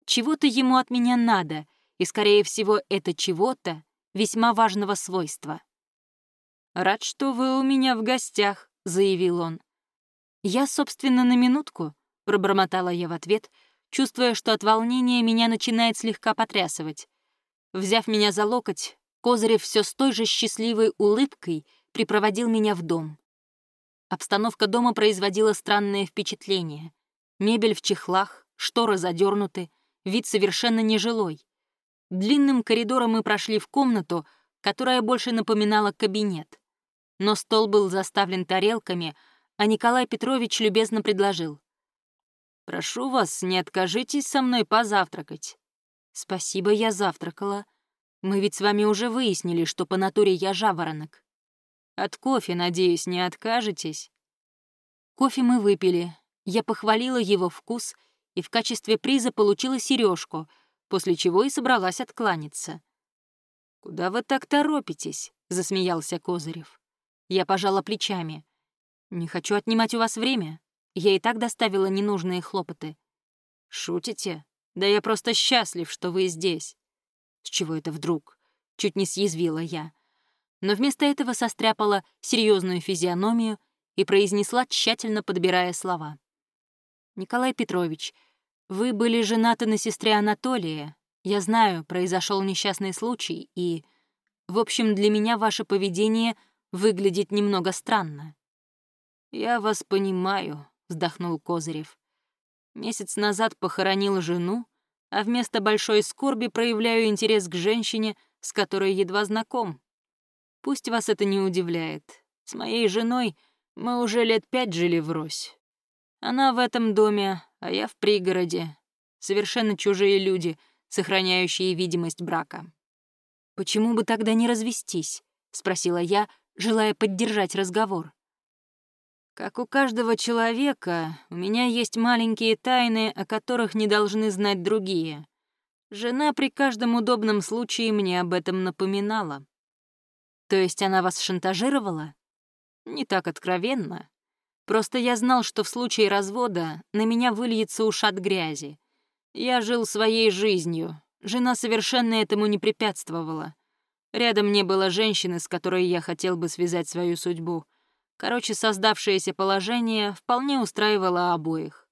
Чего-то ему от меня надо, и, скорее всего, это чего-то весьма важного свойства. «Рад, что вы у меня в гостях», — заявил он. «Я, собственно, на минутку», — пробормотала я в ответ, чувствуя, что от волнения меня начинает слегка потрясывать. Взяв меня за локоть, Козырев все с той же счастливой улыбкой припроводил меня в дом. Обстановка дома производила странное впечатление. Мебель в чехлах, шторы задернуты, вид совершенно нежилой. Длинным коридором мы прошли в комнату, которая больше напоминала кабинет. Но стол был заставлен тарелками, а Николай Петрович любезно предложил. «Прошу вас, не откажитесь со мной позавтракать». «Спасибо, я завтракала», мы ведь с вами уже выяснили, что по натуре я жаворонок. От кофе, надеюсь, не откажетесь?» Кофе мы выпили. Я похвалила его вкус и в качестве приза получила сережку, после чего и собралась откланяться. «Куда вы так торопитесь?» — засмеялся Козырев. Я пожала плечами. «Не хочу отнимать у вас время. Я и так доставила ненужные хлопоты». «Шутите? Да я просто счастлив, что вы здесь. С чего это вдруг? Чуть не съязвила я. Но вместо этого состряпала серьезную физиономию и произнесла, тщательно подбирая слова. «Николай Петрович, вы были женаты на сестре Анатолия. Я знаю, произошел несчастный случай, и... В общем, для меня ваше поведение выглядит немного странно». «Я вас понимаю», — вздохнул Козырев. «Месяц назад похоронил жену, а вместо большой скорби проявляю интерес к женщине, с которой едва знаком. Пусть вас это не удивляет. С моей женой мы уже лет пять жили врозь. Она в этом доме, а я в пригороде. Совершенно чужие люди, сохраняющие видимость брака. «Почему бы тогда не развестись?» — спросила я, желая поддержать разговор. Как у каждого человека, у меня есть маленькие тайны, о которых не должны знать другие. Жена при каждом удобном случае мне об этом напоминала. То есть она вас шантажировала? Не так откровенно. Просто я знал, что в случае развода на меня выльется ушат грязи. Я жил своей жизнью. Жена совершенно этому не препятствовала. Рядом не было женщины, с которой я хотел бы связать свою судьбу — Короче, создавшееся положение вполне устраивало обоих.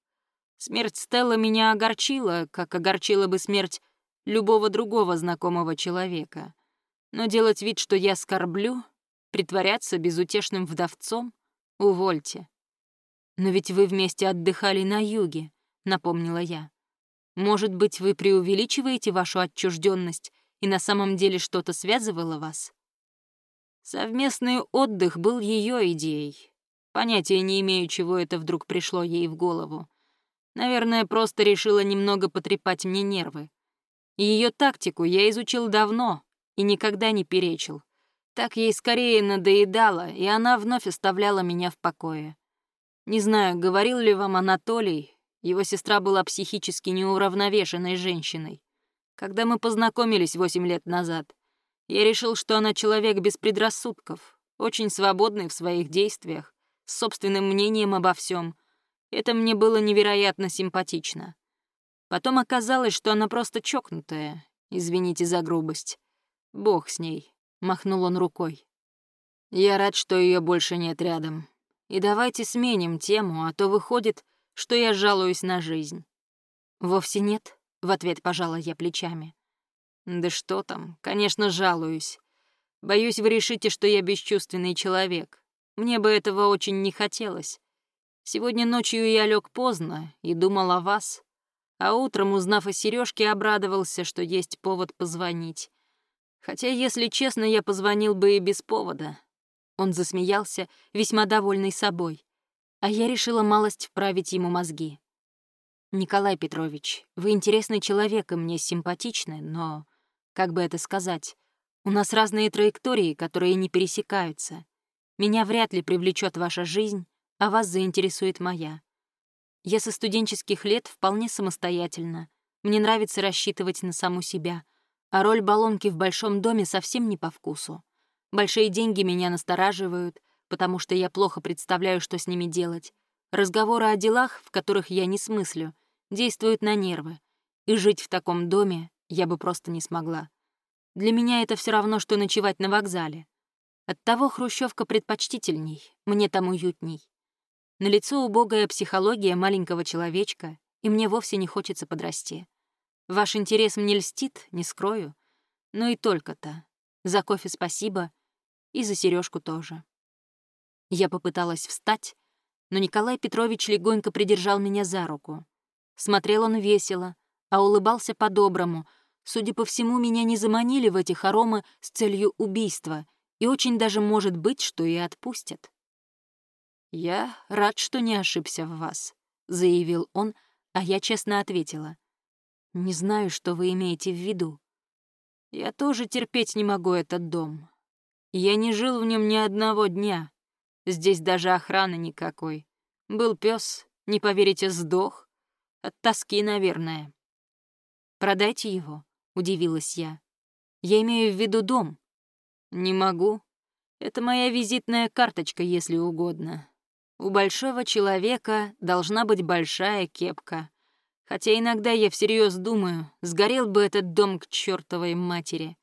Смерть Стелла меня огорчила, как огорчила бы смерть любого другого знакомого человека. Но делать вид, что я скорблю, притворяться безутешным вдовцом — увольте. «Но ведь вы вместе отдыхали на юге», — напомнила я. «Может быть, вы преувеличиваете вашу отчужденность, и на самом деле что-то связывало вас?» Совместный отдых был ее идеей. Понятия не имею, чего это вдруг пришло ей в голову. Наверное, просто решила немного потрепать мне нервы. Ее тактику я изучил давно и никогда не перечил. Так ей скорее надоедало, и она вновь оставляла меня в покое. Не знаю, говорил ли вам Анатолий, его сестра была психически неуравновешенной женщиной. Когда мы познакомились восемь лет назад — я решил, что она человек без предрассудков, очень свободный в своих действиях, с собственным мнением обо всем. Это мне было невероятно симпатично. Потом оказалось, что она просто чокнутая, извините за грубость. Бог с ней, махнул он рукой. Я рад, что ее больше нет рядом. И давайте сменим тему, а то выходит, что я жалуюсь на жизнь. Вовсе нет, в ответ пожала я плечами. Да что там, конечно, жалуюсь. Боюсь, вы решите, что я бесчувственный человек. Мне бы этого очень не хотелось. Сегодня ночью я лег поздно и думал о вас. А утром, узнав о сережке, обрадовался, что есть повод позвонить. Хотя, если честно, я позвонил бы и без повода. Он засмеялся, весьма довольный собой. А я решила малость вправить ему мозги. «Николай Петрович, вы интересный человек и мне симпатичны, но, как бы это сказать, у нас разные траектории, которые не пересекаются. Меня вряд ли привлечет ваша жизнь, а вас заинтересует моя. Я со студенческих лет вполне самостоятельна. Мне нравится рассчитывать на саму себя, а роль баллонки в большом доме совсем не по вкусу. Большие деньги меня настораживают, потому что я плохо представляю, что с ними делать. Разговоры о делах, в которых я не смыслю, действуют на нервы, и жить в таком доме я бы просто не смогла. Для меня это все равно, что ночевать на вокзале. Оттого хрущевка предпочтительней, мне там уютней. На лицо убогая психология маленького человечка, и мне вовсе не хочется подрасти. Ваш интерес мне льстит, не скрою. Но и только-то. За кофе спасибо, и за сережку тоже. Я попыталась встать, но Николай Петрович легонько придержал меня за руку. Смотрел он весело, а улыбался по-доброму. Судя по всему, меня не заманили в эти хоромы с целью убийства, и очень даже может быть, что и отпустят. «Я рад, что не ошибся в вас», — заявил он, а я честно ответила. «Не знаю, что вы имеете в виду. Я тоже терпеть не могу этот дом. Я не жил в нем ни одного дня. Здесь даже охраны никакой. Был пес, не поверите, сдох. От тоски, наверное. «Продайте его», — удивилась я. «Я имею в виду дом». «Не могу. Это моя визитная карточка, если угодно. У большого человека должна быть большая кепка. Хотя иногда я всерьез думаю, сгорел бы этот дом к чертовой матери.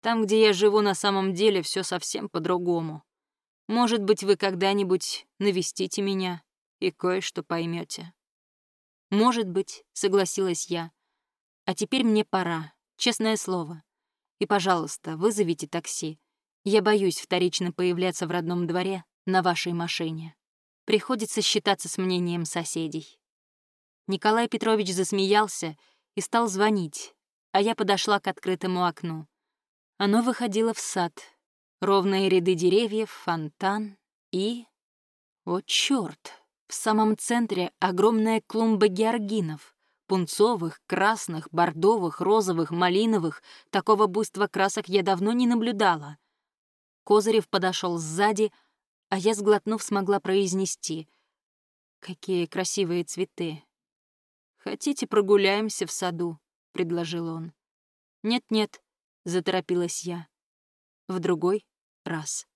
Там, где я живу на самом деле, все совсем по-другому. Может быть, вы когда-нибудь навестите меня и кое-что поймете. «Может быть», — согласилась я. «А теперь мне пора, честное слово. И, пожалуйста, вызовите такси. Я боюсь вторично появляться в родном дворе на вашей машине. Приходится считаться с мнением соседей». Николай Петрович засмеялся и стал звонить, а я подошла к открытому окну. Оно выходило в сад. Ровные ряды деревьев, фонтан и... О, чёрт! В самом центре огромная клумба георгинов. Пунцовых, красных, бордовых, розовых, малиновых. Такого буйства красок я давно не наблюдала. Козырев подошел сзади, а я, сглотнув, смогла произнести. «Какие красивые цветы!» «Хотите, прогуляемся в саду?» — предложил он. «Нет-нет», — заторопилась я. В другой раз.